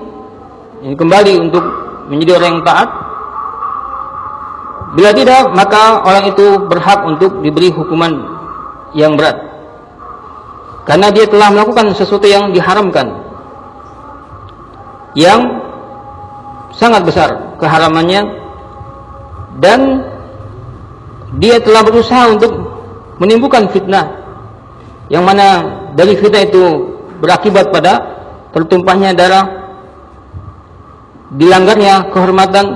Ini kembali untuk menjadi orang yang taat. Bila tidak maka orang itu berhak untuk diberi hukuman yang berat. Karena dia telah melakukan sesuatu yang diharamkan. Yang sangat besar keharamannya. Dan dia telah berusaha untuk menimbulkan fitnah. Yang mana dari fitnah itu berakibat pada tertumpahnya darah, dilanggarnya kehormatan,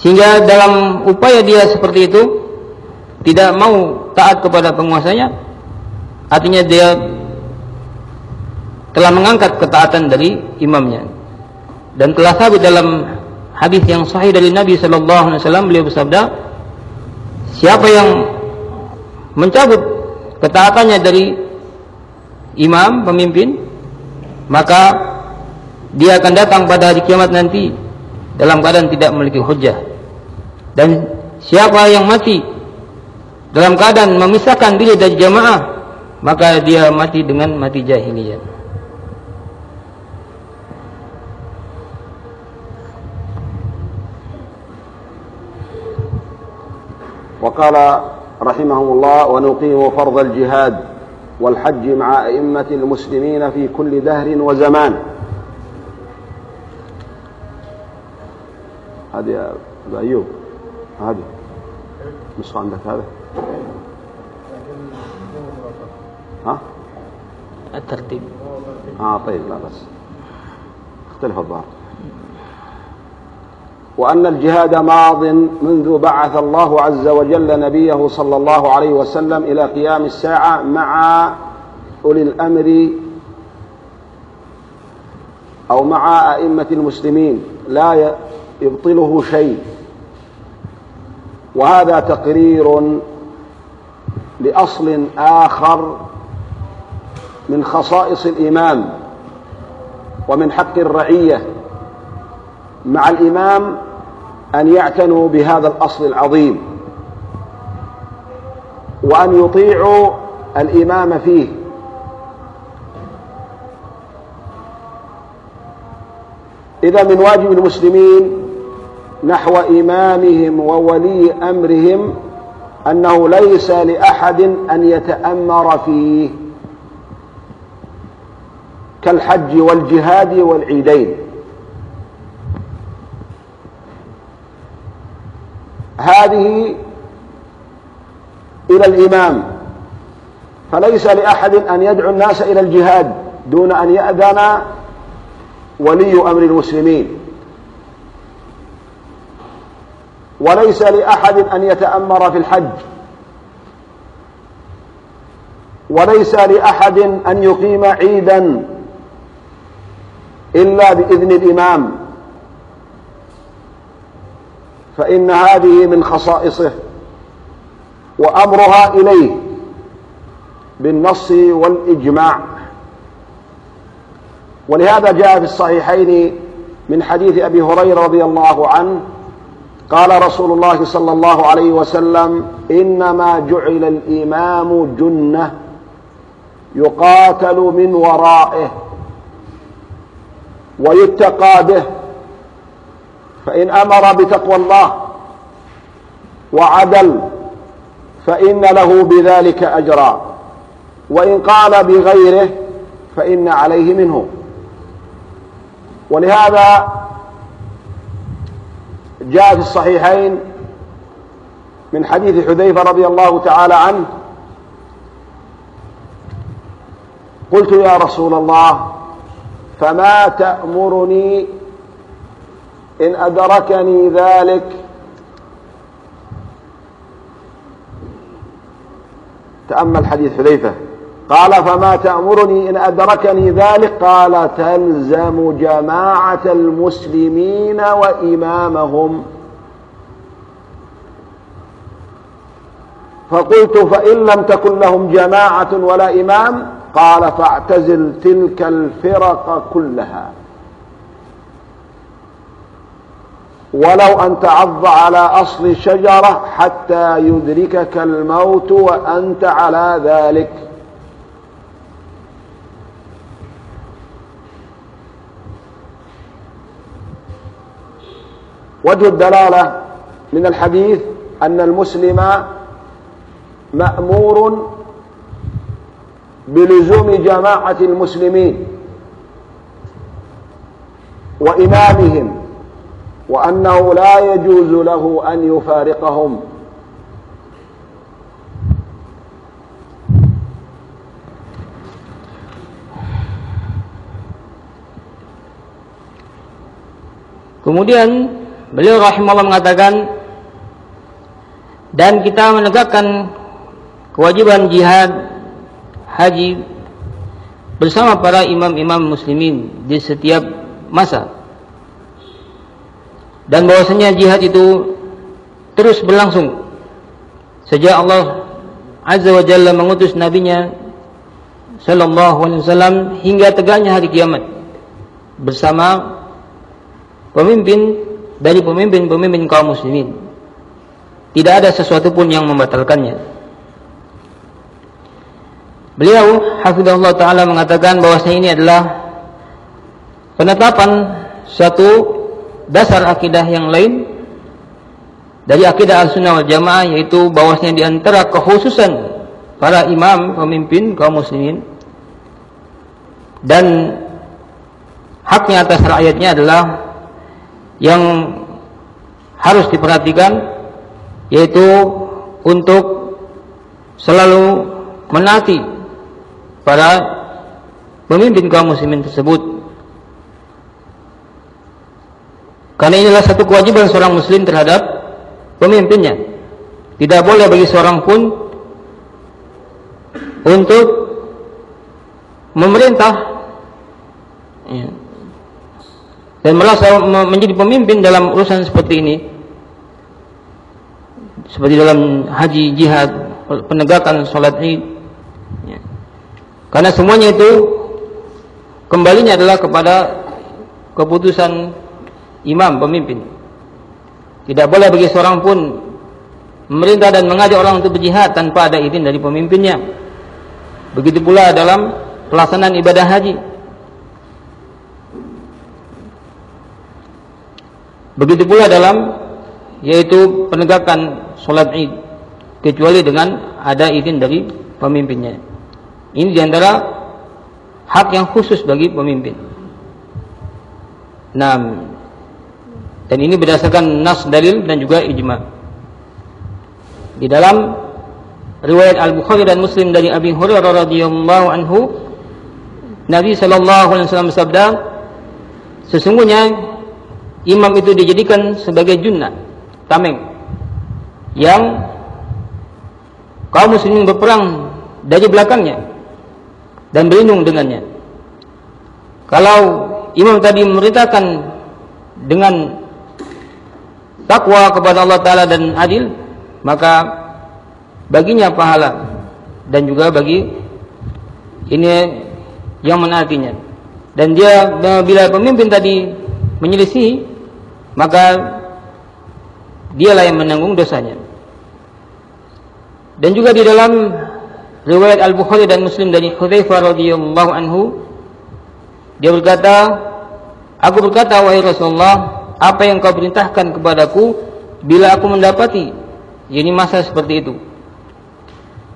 sehingga dalam upaya dia seperti itu tidak mau taat kepada penguasanya, artinya dia telah mengangkat ketaatan dari imamnya. Dan telah sabit dalam hadis yang sahih dari Nabi Shallallahu Alaihi Wasallam beliau bersabda siapa yang mencabut ketaatannya dari imam pemimpin maka dia akan datang pada hari kiamat nanti dalam keadaan tidak memiliki hujah dan siapa yang mati dalam keadaan memisahkan diri dari jamaah maka dia mati dengan mati jahiliyah وقال رحمه الله ونقيم فرض الجهاد والحج مع أئمة المسلمين في كل دهر وزمان. هذه يا أبا أيوب هذه نسخة عندك هذا ها؟ الترتيب. آه طيب لا بس. اختلف الظاهر. وأن الجهاد ماض منذ بعث الله عز وجل نبيه صلى الله عليه وسلم إلى قيام الساعة مع أولي الأمر أو مع أئمة المسلمين لا يبطله شيء. وهذا تقرير لأصل آخر من خصائص الإمام ومن حق الرعية. مع الإمام أن يعتنوا بهذا الأصل العظيم وأن يطيعوا الإمام فيه. إذا من واجب المسلمين نحو إمامهم وولي أمرهم أنه ليس لأحد أن يتأمر فيه كالحج والجهاد والعيدين. هذه إلى الإمام. فليس لأحد أن يدعو الناس إلى الجهاد دون أن يأذن ولي أمر المسلمين. وليس لأحد أن يتأمر في الحج. وليس لأحد أن يقيم عيدا إلا بإذن الإمام. فإن هذه من خصائصه وأمرها إليه بالنص والإجماع. ولهذا جاء في الصحيحين من حديث أبي هريرة رضي الله عنه قال رسول الله صلى الله عليه وسلم إنما جعل الإمام جنة يقاتل من ورائه ويتقى به. فإن أمر بتقوى الله وعدل فإن له بذلك أجرا. وإن قال بغيره فإن عليه منه. ولهذا جاء في الصحيحين من حديث حذيفة رضي الله تعالى عنه قلت يا رسول الله فما تأمرني إن أدركني ذلك. تأمل حديث حذيفة. قال فما تأمرني إن أدركني ذلك؟ قال تلزم جماعة المسلمين وإمامهم. فقلت فإن لم تكن لهم جماعة ولا إمام قال فاعتزل تلك الفرق كلها. ولو أن تعض على أصل شجرة حتى يدركك الموت وأنت على ذلك. وجه الدلالة من الحديث أن المسلم مأمور بلزوم جماعة المسلمين وإمامهم وأنه لا يجوز له أن يفارقهم Kemudian beliau rahimahullah mengatakan dan kita menegakkan kewajiban jihad haji bersama para imam-imam muslimin di setiap masa dan bahwasanya jihad itu terus berlangsung. Sejak Allah Azza wa Jalla mengutus nabinya sallallahu alaihi wasallam hingga tegaknya hari kiamat bersama pemimpin dari pemimpin-pemimpin kaum muslimin. Tidak ada sesuatu pun yang membatalkannya. Beliau hafizahullah taala mengatakan bahwasanya ini adalah penetapan satu dasar akidah yang lain dari akidah al-sunnah wal jamaah yaitu bahwasanya di antara kekhususan para imam pemimpin kaum muslimin dan haknya atas rakyatnya adalah yang harus diperhatikan yaitu untuk selalu menati para pemimpin kaum muslimin tersebut Karena inilah satu kewajiban seorang muslim terhadap pemimpinnya. Tidak boleh bagi seorang pun untuk memerintah ya, dan merasa menjadi pemimpin dalam urusan seperti ini seperti dalam haji jihad penegakan sholat id ya. karena semuanya itu kembalinya adalah kepada keputusan imam pemimpin tidak boleh bagi seorang pun memerintah dan mengajak orang untuk berjihad tanpa ada izin dari pemimpinnya begitu pula dalam pelaksanaan ibadah haji Begitu pula dalam yaitu penegakan sholat id kecuali dengan ada izin dari pemimpinnya. Ini di antara hak yang khusus bagi pemimpin. Nah, dan ini berdasarkan nas dalil dan juga ijma. Di dalam riwayat Al Bukhari dan Muslim dari Abi Hurairah radhiyallahu anhu, Nabi sallallahu alaihi wasallam bersabda, sesungguhnya imam itu dijadikan sebagai junnah, tameng yang kaum muslimin berperang dari belakangnya dan berlindung dengannya. Kalau imam tadi memerintahkan dengan takwa kepada Allah Ta'ala dan adil, maka baginya pahala dan juga bagi ini yang menaatinya. Dan dia bila pemimpin tadi menyelisih maka dialah yang menanggung dosanya. Dan juga di dalam riwayat Al-Bukhari dan Muslim dari Hudzaifah radhiyallahu anhu dia berkata, aku berkata wahai Rasulullah, apa yang kau perintahkan kepadaku bila aku mendapati ini masa seperti itu.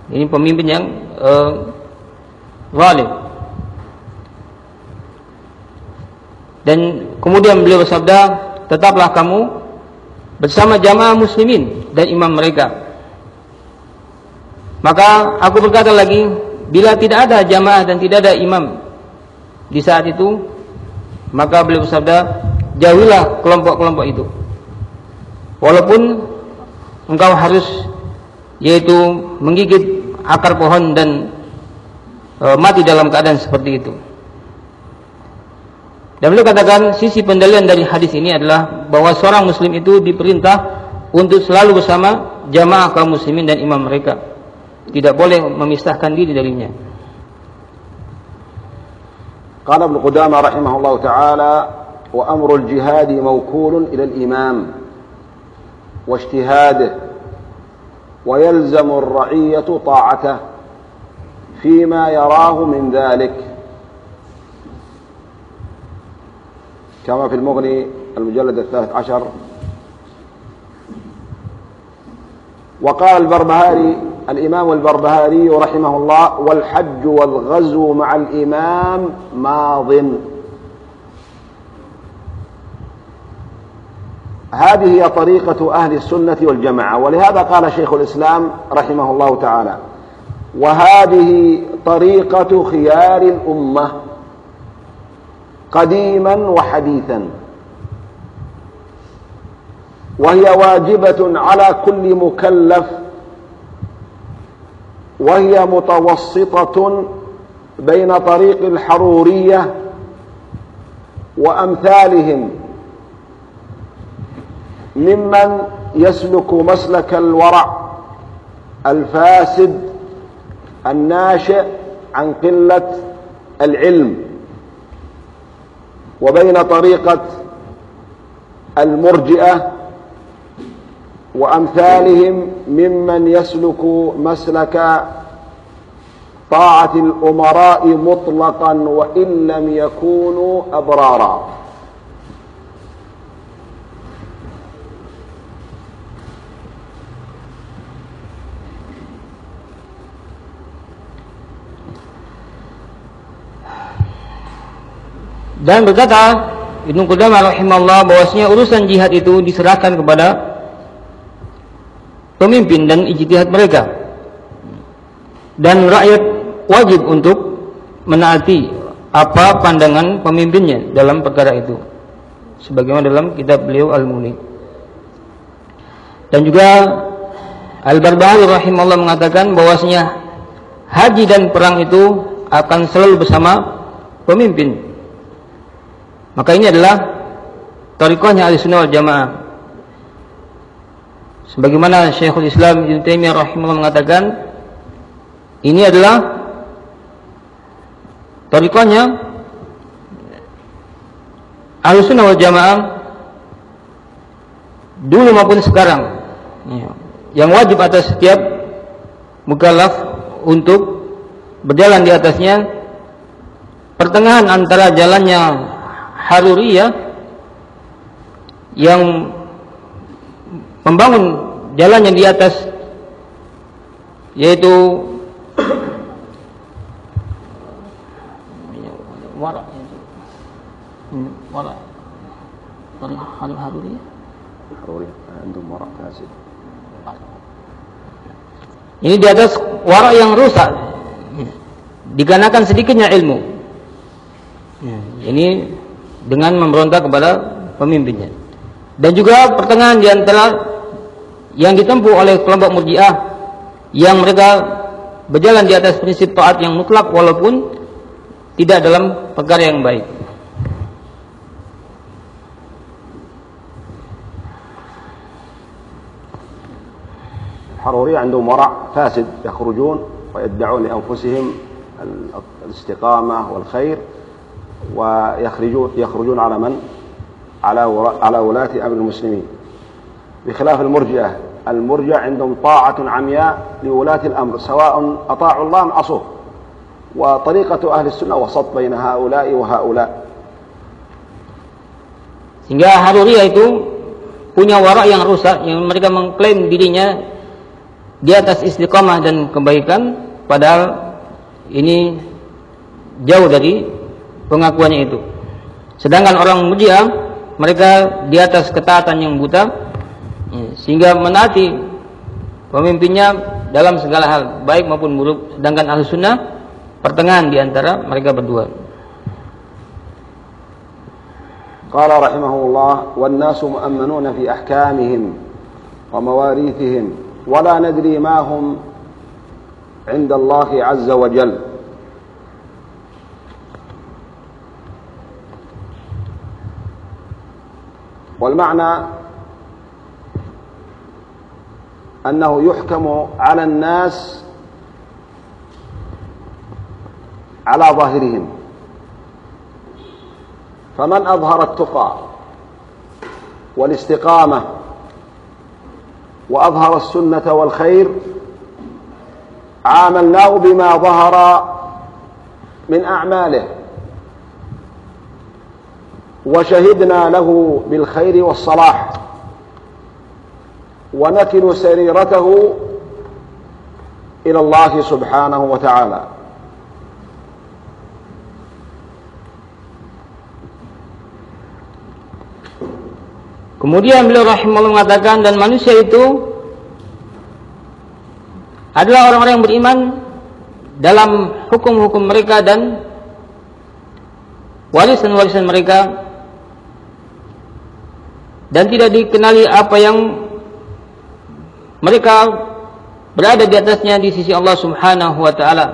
Ini pemimpin yang uh, Dan kemudian beliau bersabda, tetaplah kamu bersama jamaah muslimin dan imam mereka. Maka aku berkata lagi, bila tidak ada jamaah dan tidak ada imam di saat itu, maka beliau bersabda, jauhilah kelompok-kelompok itu. Walaupun engkau harus yaitu menggigit akar pohon dan e, mati dalam keadaan seperti itu. Dan beliau katakan sisi pendalilan dari hadis ini adalah bahwa seorang muslim itu diperintah untuk selalu bersama jamaah kaum muslimin dan imam mereka. Tidak boleh memisahkan diri darinya. قال ابن قدامة رحمه الله تعالى وأمر الجهاد موكول إلى الإمام واجتهاده ويلزم الرعية طاعته فيما يراه من ذلك. كما في المغني المجلد الثالث عشر. وقال البربهاري الإمام البربهاري رحمه الله والحج والغزو مع الإمام ماض. هذه هي طريقة أهل السنة والجماعة ولهذا قال شيخ الإسلام رحمه الله تعالى وهذه طريقة خيار الأمة قديما وحديثا وهي واجبة على كل مكلف وهي متوسطة بين طريق الحرورية وأمثالهم ممن يسلك مسلك الورع الفاسد الناشئ عن قلة العلم وبين طريقة المرجئة وأمثالهم ممن يسلك مسلك طاعة الأمراء مطلقا وإن لم يكونوا أبرارا. Dan berkata Ibnu Qudamah rahimahullah bahwasanya urusan jihad itu diserahkan kepada pemimpin dan ijtihad mereka. Dan rakyat wajib untuk menaati apa pandangan pemimpinnya dalam perkara itu. Sebagaimana dalam kitab beliau Al-Muni. Dan juga Al-Barbahari rahimahullah mengatakan bahwasanya haji dan perang itu akan selalu bersama pemimpin maka ini adalah tariqahnya ahli sunnah wal jamaah. Sebagaimana Syekhul Islam Ibn Taimiyah rahimahullah mengatakan, ini adalah tariqahnya ahli sunnah wal jamaah dulu maupun sekarang. Ya. Yang wajib atas setiap mukallaf untuk berjalan di atasnya pertengahan antara jalannya Haruriyah yang membangun jalan yang di atas yaitu ini di atas warak yang rusak. Dikarenakan sedikitnya ilmu. Ini dengan memberontak kepada pemimpinnya dan juga pertengahan di antara yang ditempuh oleh kelompok murjiah yang mereka berjalan di atas prinsip taat yang mutlak walaupun tidak dalam perkara yang baik. الحرورية عندهم ورع فاسد يخرجون ويدعون لأنفسهم الاستقامة والخير ويخرجون يخرجون على من؟ على على ولاة أمر المسلمين بخلاف المرجئة المرجع عندهم طاعة عمياء لولاة الأمر سواء أطاعوا الله أم عصوه وطريقة أهل السنة وسط بين هؤلاء وهؤلاء sehingga Haruriyah itu punya warak yang rusak yang mereka mengklaim dirinya di atas istiqamah dan kebaikan padahal ini jauh dari pengakuannya itu sedangkan orang Mujiah mereka di atas ketaatan yang buta ya, sehingga menaati pemimpinnya dalam segala hal baik maupun buruk sedangkan ahli sunnah pertengahan di antara mereka berdua قال رحمه الله والناس مؤمنون في أحكامهم ومواريثهم ولا ندري ما هم عند الله عز وجل والمعنى أنه يحكم على الناس على ظاهرهم. فمن أظهر التقى والاستقامة وأظهر السنة والخير عاملناه بما ظهر من أعماله. وشهدنا له بالخير والصلاح ونكل سريرته إلى الله سبحانه وتعالى Kemudian beliau rahimahullah mengatakan dan manusia itu adalah orang-orang yang beriman dalam hukum-hukum mereka dan warisan-warisan mereka dan tidak dikenali apa yang mereka berada di atasnya di sisi Allah Subhanahu wa taala.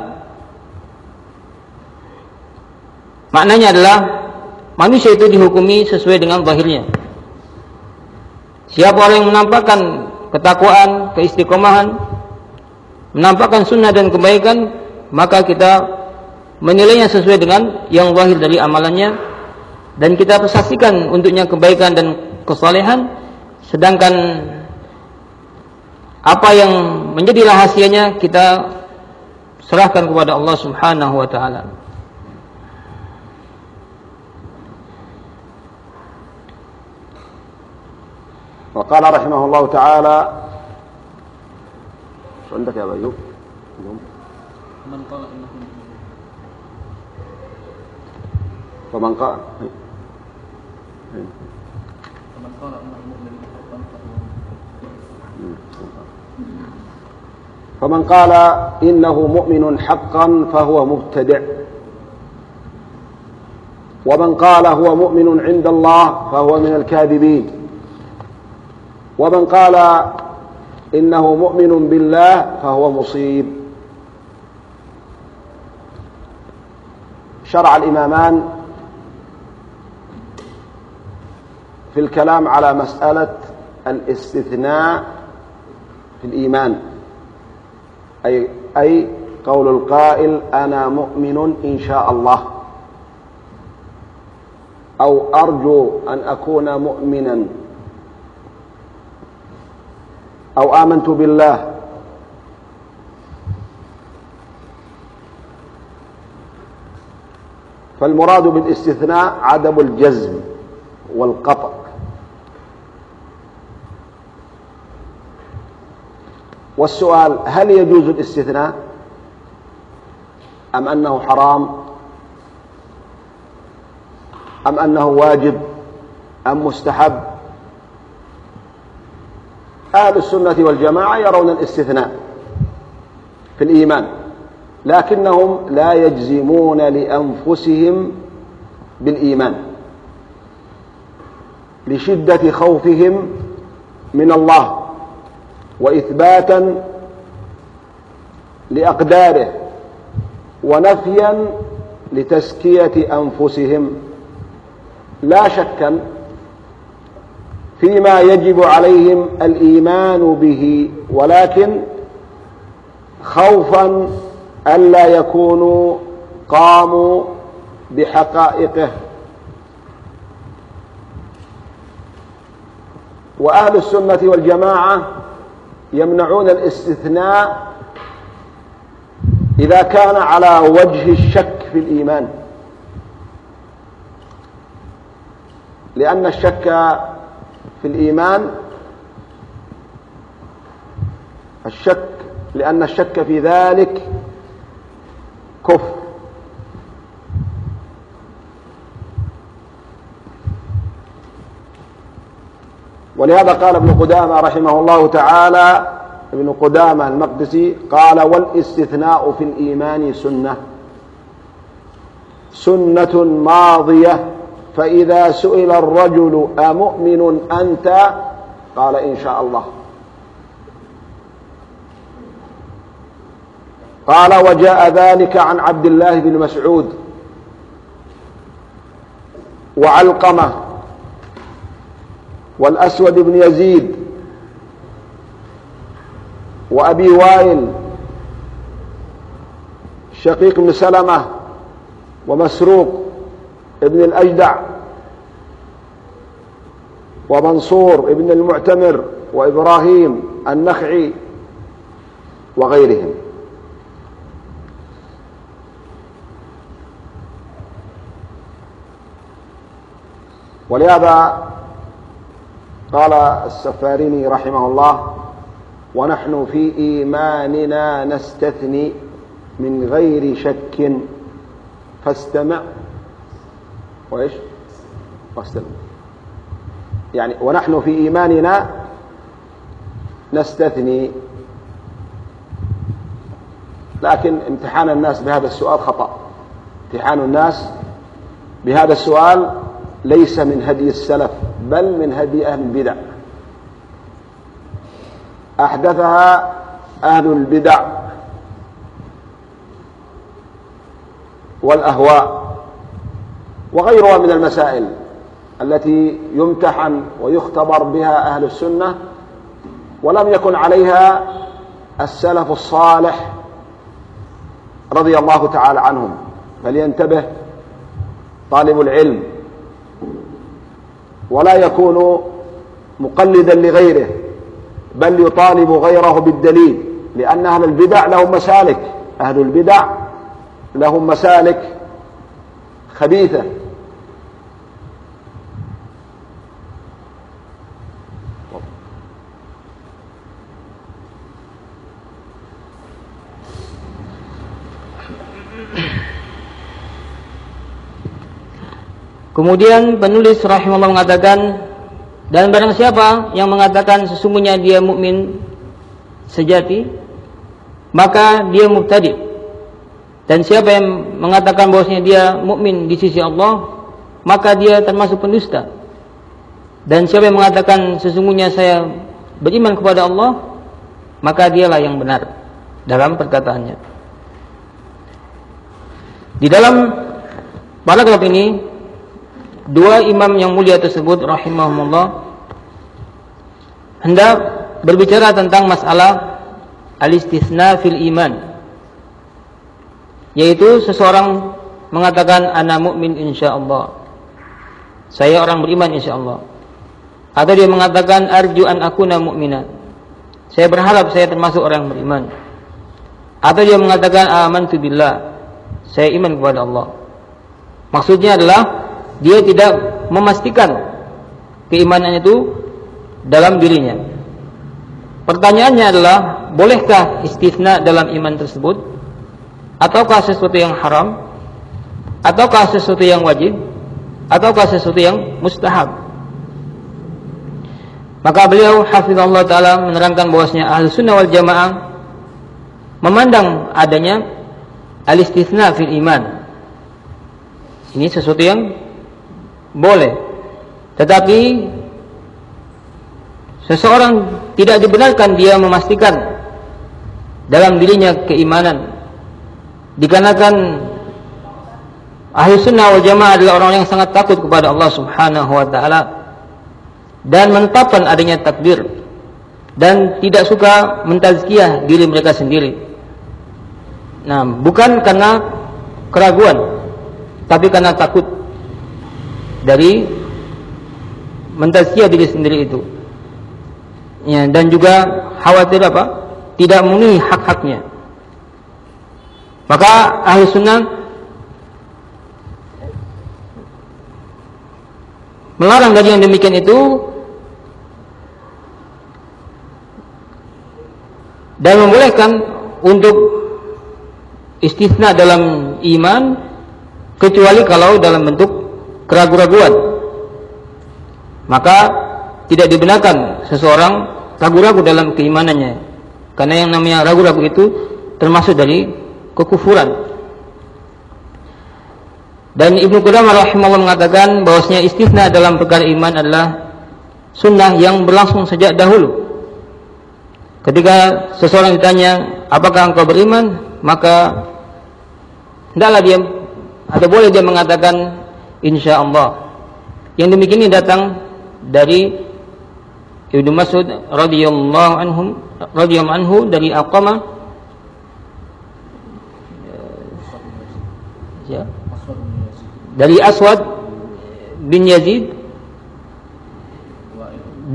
Maknanya adalah manusia itu dihukumi sesuai dengan zahirnya. Siapa orang yang menampakkan ketakwaan, keistiqomahan, menampakkan sunnah dan kebaikan, maka kita menilainya sesuai dengan yang zahir dari amalannya dan kita persaksikan untuknya kebaikan dan kesalehan sedangkan apa yang menjadi rahasianya kita serahkan kepada Allah Subhanahu wa taala. وقال رحمه الله تعالى شو عندك يا أيوب؟ من قال إنه فمن قال فمن قال إنه مؤمن حقا فهو مبتدع. ومن قال هو مؤمن عند الله فهو من الكاذبين. ومن قال إنه مؤمن بالله فهو مصيب. شرع الإمامان في الكلام على مسألة الاستثناء في الإيمان. أي أي قول القائل أنا مؤمن إن شاء الله. أو أرجو أن أكون مؤمنا. أو آمنت بالله. فالمراد بالاستثناء عدم الجزم والقطع. والسؤال هل يجوز الاستثناء أم أنه حرام؟ أم أنه واجب؟ أم مستحب؟ أهل السنة والجماعة يرون الاستثناء في الإيمان لكنهم لا يجزمون لأنفسهم بالإيمان لشدة خوفهم من الله. وإثباتا لأقداره ونفيا لتزكية أنفسهم. لا شكا فيما يجب عليهم الإيمان به ولكن خوفا ألا يكونوا قاموا بحقائقه. وأهل السنة والجماعة يمنعون الاستثناء إذا كان على وجه الشك في الإيمان. لأن الشك في الإيمان الشك لأن الشك في ذلك كفر. ولهذا قال ابن قدامة رحمه الله تعالى ابن قدامة المقدسي قال والإستثناء في الإيمان سنة. سنة ماضية فإذا سئل الرجل أمؤمن أنت؟ قال إن شاء الله. قال وجاء ذلك عن عبد الله بن مسعود وعلقمة والأسود بن يزيد وأبي وائل شقيق بن سلمة ومسروق ابن الأجدع ومنصور ابن المعتمر وإبراهيم النخعي وغيرهم. ولهذا قال السفاريني رحمه الله ونحن في إيماننا نستثني من غير شك. فاستمع. وإيش؟ واستمع يعني ونحن في إيماننا نستثني. لكن امتحان الناس بهذا السؤال خطأ. امتحان الناس بهذا السؤال ليس من هدي السلف بل من هدي أهل البدع. أحدثها أهل البدع والأهواء وغيرها من المسائل التي يمتحن ويختبر بها أهل السنة ولم يكن عليها السلف الصالح رضي الله تعالى عنهم. فلينتبه طالب العلم ولا يكون مقلدا لغيره بل يطالب غيره بالدليل لأن أهل البدع لهم مسالك أهل البدع لهم مسالك خبيثة. Kemudian penulis rahimahullah mengatakan dan barang siapa yang mengatakan sesungguhnya dia mukmin sejati maka dia mubtadi. Dan siapa yang mengatakan bahwasanya dia mukmin di sisi Allah maka dia termasuk pendusta. Dan siapa yang mengatakan sesungguhnya saya beriman kepada Allah maka dialah yang benar dalam perkataannya. Di dalam paragraf ini dua imam yang mulia tersebut rahimahumullah hendak berbicara tentang masalah al-istithna fil iman. Yaitu seseorang mengatakan ana mukmin insyaallah. Saya orang beriman insyaallah. Atau dia mengatakan arju an akuna mu'minan saya berharap saya termasuk orang beriman. Atau dia mengatakan amantu billah. Saya iman kepada Allah. Maksudnya adalah dia tidak memastikan keimanan itu dalam dirinya. Pertanyaannya adalah, bolehkah istisna dalam iman tersebut? Ataukah sesuatu yang haram? Ataukah sesuatu yang wajib? Ataukah sesuatu yang mustahab? Maka beliau hafizallahu taala menerangkan bahwasanya ahli sunnah wal jamaah memandang adanya al-istitsna fil iman. Ini sesuatu yang boleh. Tetapi seseorang tidak dibenarkan dia memastikan dalam dirinya keimanan. Dikarenakan ahli sunnah wal jamaah adalah orang yang sangat takut kepada Allah subhanahu wa ta'ala dan menetapkan adanya takdir dan tidak suka mentazkiyah diri mereka sendiri. Nah bukan karena keraguan tapi karena takut dari mentazkiyah diri sendiri itu ya, dan juga khawatir apa? Tidak memenuhi hak-haknya. Maka ahli sunnah melarang dari yang demikian itu dan membolehkan untuk istisna dalam iman kecuali kalau dalam bentuk keraguan-raguan maka tidak dibenarkan seseorang ragu-ragu dalam keimanannya. Karena yang namanya ragu-ragu itu termasuk dari kekufuran. Dan Ibnu Qudamah rahimahullah mengatakan bahwasanya istisna dalam perkara iman adalah sunnah yang berlangsung sejak dahulu. Ketika seseorang ditanya, "Apakah engkau beriman?" maka hendaklah dia atau boleh dia mengatakan insya Allah. Yang demikian ini datang dari Ibnu Mas'ud radhiyallahu anhum radhiyallahu anhu dari Aqama ya. dari Aswad bin Yazid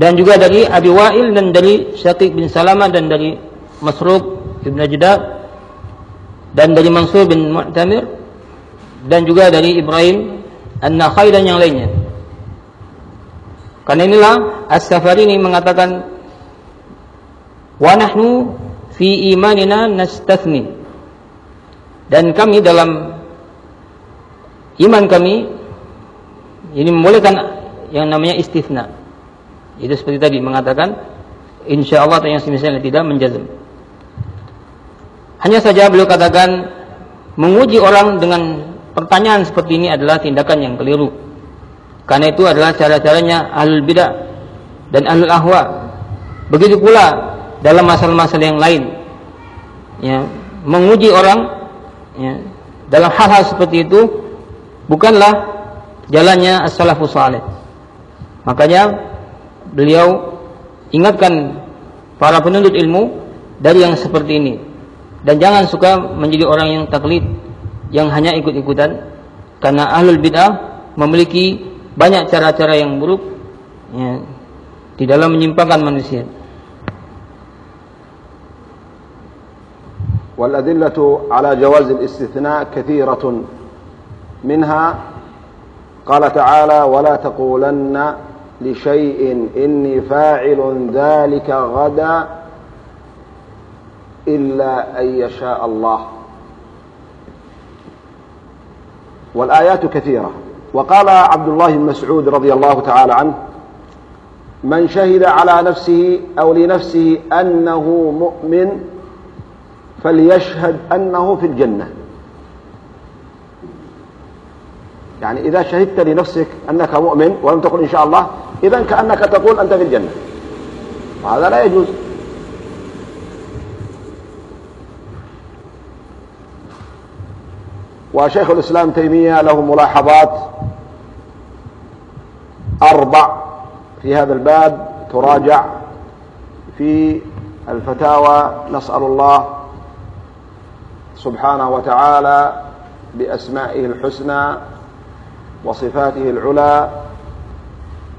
dan juga dari Abi Wa'il dan dari Syaqiq bin Salamah dan dari Masruq bin Najdah dan dari Mansur bin Mu'tamir dan juga dari Ibrahim An-Nakhai dan yang lainnya karena inilah As-Safarini mengatakan wa nahnu fi imanina nastathni. Dan kami dalam iman kami ini membolehkan yang namanya istithna. Itu seperti tadi mengatakan insya Allah atau yang semisalnya tidak menjazm. Hanya saja beliau katakan menguji orang dengan pertanyaan seperti ini adalah tindakan yang keliru. Karena itu adalah cara-caranya ahlul bidah dan ahlul ahwa. Begitu pula dalam masalah-masalah yang lain. Ya, menguji orang ya, dalam hal-hal seperti itu bukanlah jalannya as-salafus salih. Makanya beliau ingatkan para penuntut ilmu dari yang seperti ini dan jangan suka menjadi orang yang taklid yang hanya ikut-ikutan karena ahlul bid'ah memiliki banyak cara-cara yang buruk ya, di dalam menyimpangkan manusia. والأدلة على جواز الاستثناء كثيرة منها قال تعالى ولا تقولن لشيء إني فاعل ذلك غدا إلا أن يشاء الله والآيات كثيرة. وقال عبد الله بن مسعود رضي الله تعالى عنه من شهد على نفسه أو لنفسه أنه مؤمن فليشهد أنه في الجنة. يعني إذا شهدت لنفسك أنك مؤمن ولم تقل إن شاء الله اذا كأنك تقول أنت في الجنة. وهذا لا يجوز. وشيخ الإسلام تيمية له ملاحظات أربع في هذا الباب تراجع في الفتاوى. نسأل الله سبحانه وتعالى بأسمائه الحسنى وصفاته العلى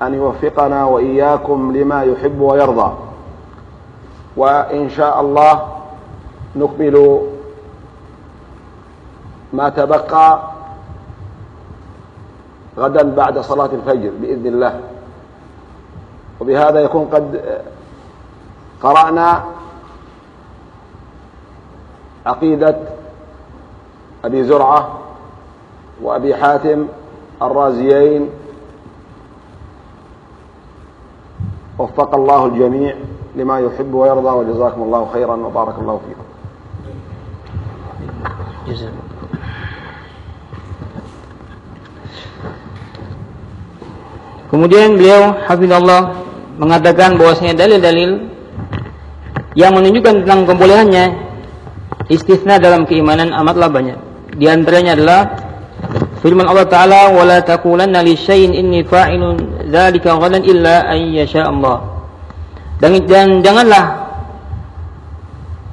أن يوفقنا وإياكم لما يحب ويرضى. وإن شاء الله نكمل ما تبقى غدا بعد صلاة الفجر بإذن الله. وبهذا يكون قد قرأنا عقيدة أبي زرعة وأبي حاتم الرازيين. وفق الله الجميع لما يحب ويرضى وجزاكم الله خيرا وبارك الله فيكم. Kemudian beliau Hafizullah mengatakan bahwasanya dalil-dalil yang menunjukkan tentang kebolehannya istisna dalam keimanan amatlah banyak. Di antaranya adalah firman Allah Taala wala taqulanna li syai'in inni fa'ilun dzalika ghadan illa an yasha Allah. Dan, dan janganlah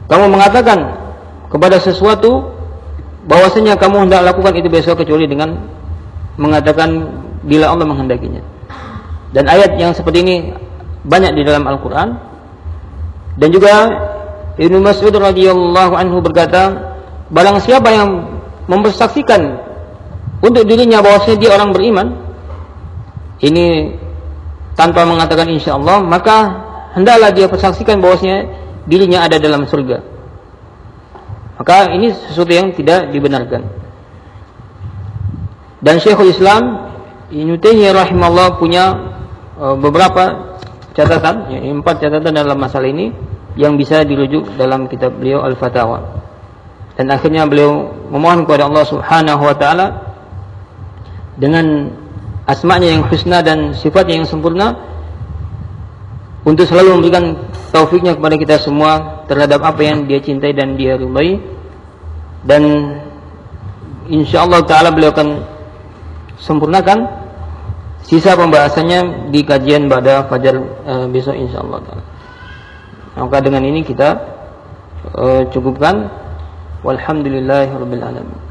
kamu mengatakan kepada sesuatu bahwasanya kamu hendak lakukan itu besok kecuali dengan mengatakan bila Allah menghendakinya. Dan ayat yang seperti ini banyak di dalam Al-Quran. Dan juga Ibnu Mas'ud radhiyallahu anhu berkata, barang siapa yang mempersaksikan untuk dirinya bahwasanya dia orang beriman, ini tanpa mengatakan insya Allah, maka hendaklah dia persaksikan bahwasanya dirinya ada dalam surga. Maka ini sesuatu yang tidak dibenarkan. Dan Syekhul Islam Ibnu Taimiyah rahimahullah punya beberapa catatan, ya, empat catatan dalam masalah ini yang bisa dirujuk dalam kitab beliau Al-Fatawa. Dan akhirnya beliau memohon kepada Allah Subhanahu wa taala dengan asmanya yang husna dan sifatnya yang sempurna untuk selalu memberikan taufiknya kepada kita semua terhadap apa yang dia cintai dan dia ridai dan insyaallah taala beliau akan sempurnakan Sisa pembahasannya di kajian pada fajar e, besok insyaallah. Maka dengan ini kita e, cukupkan. Walhamdulillahirabbil alamin.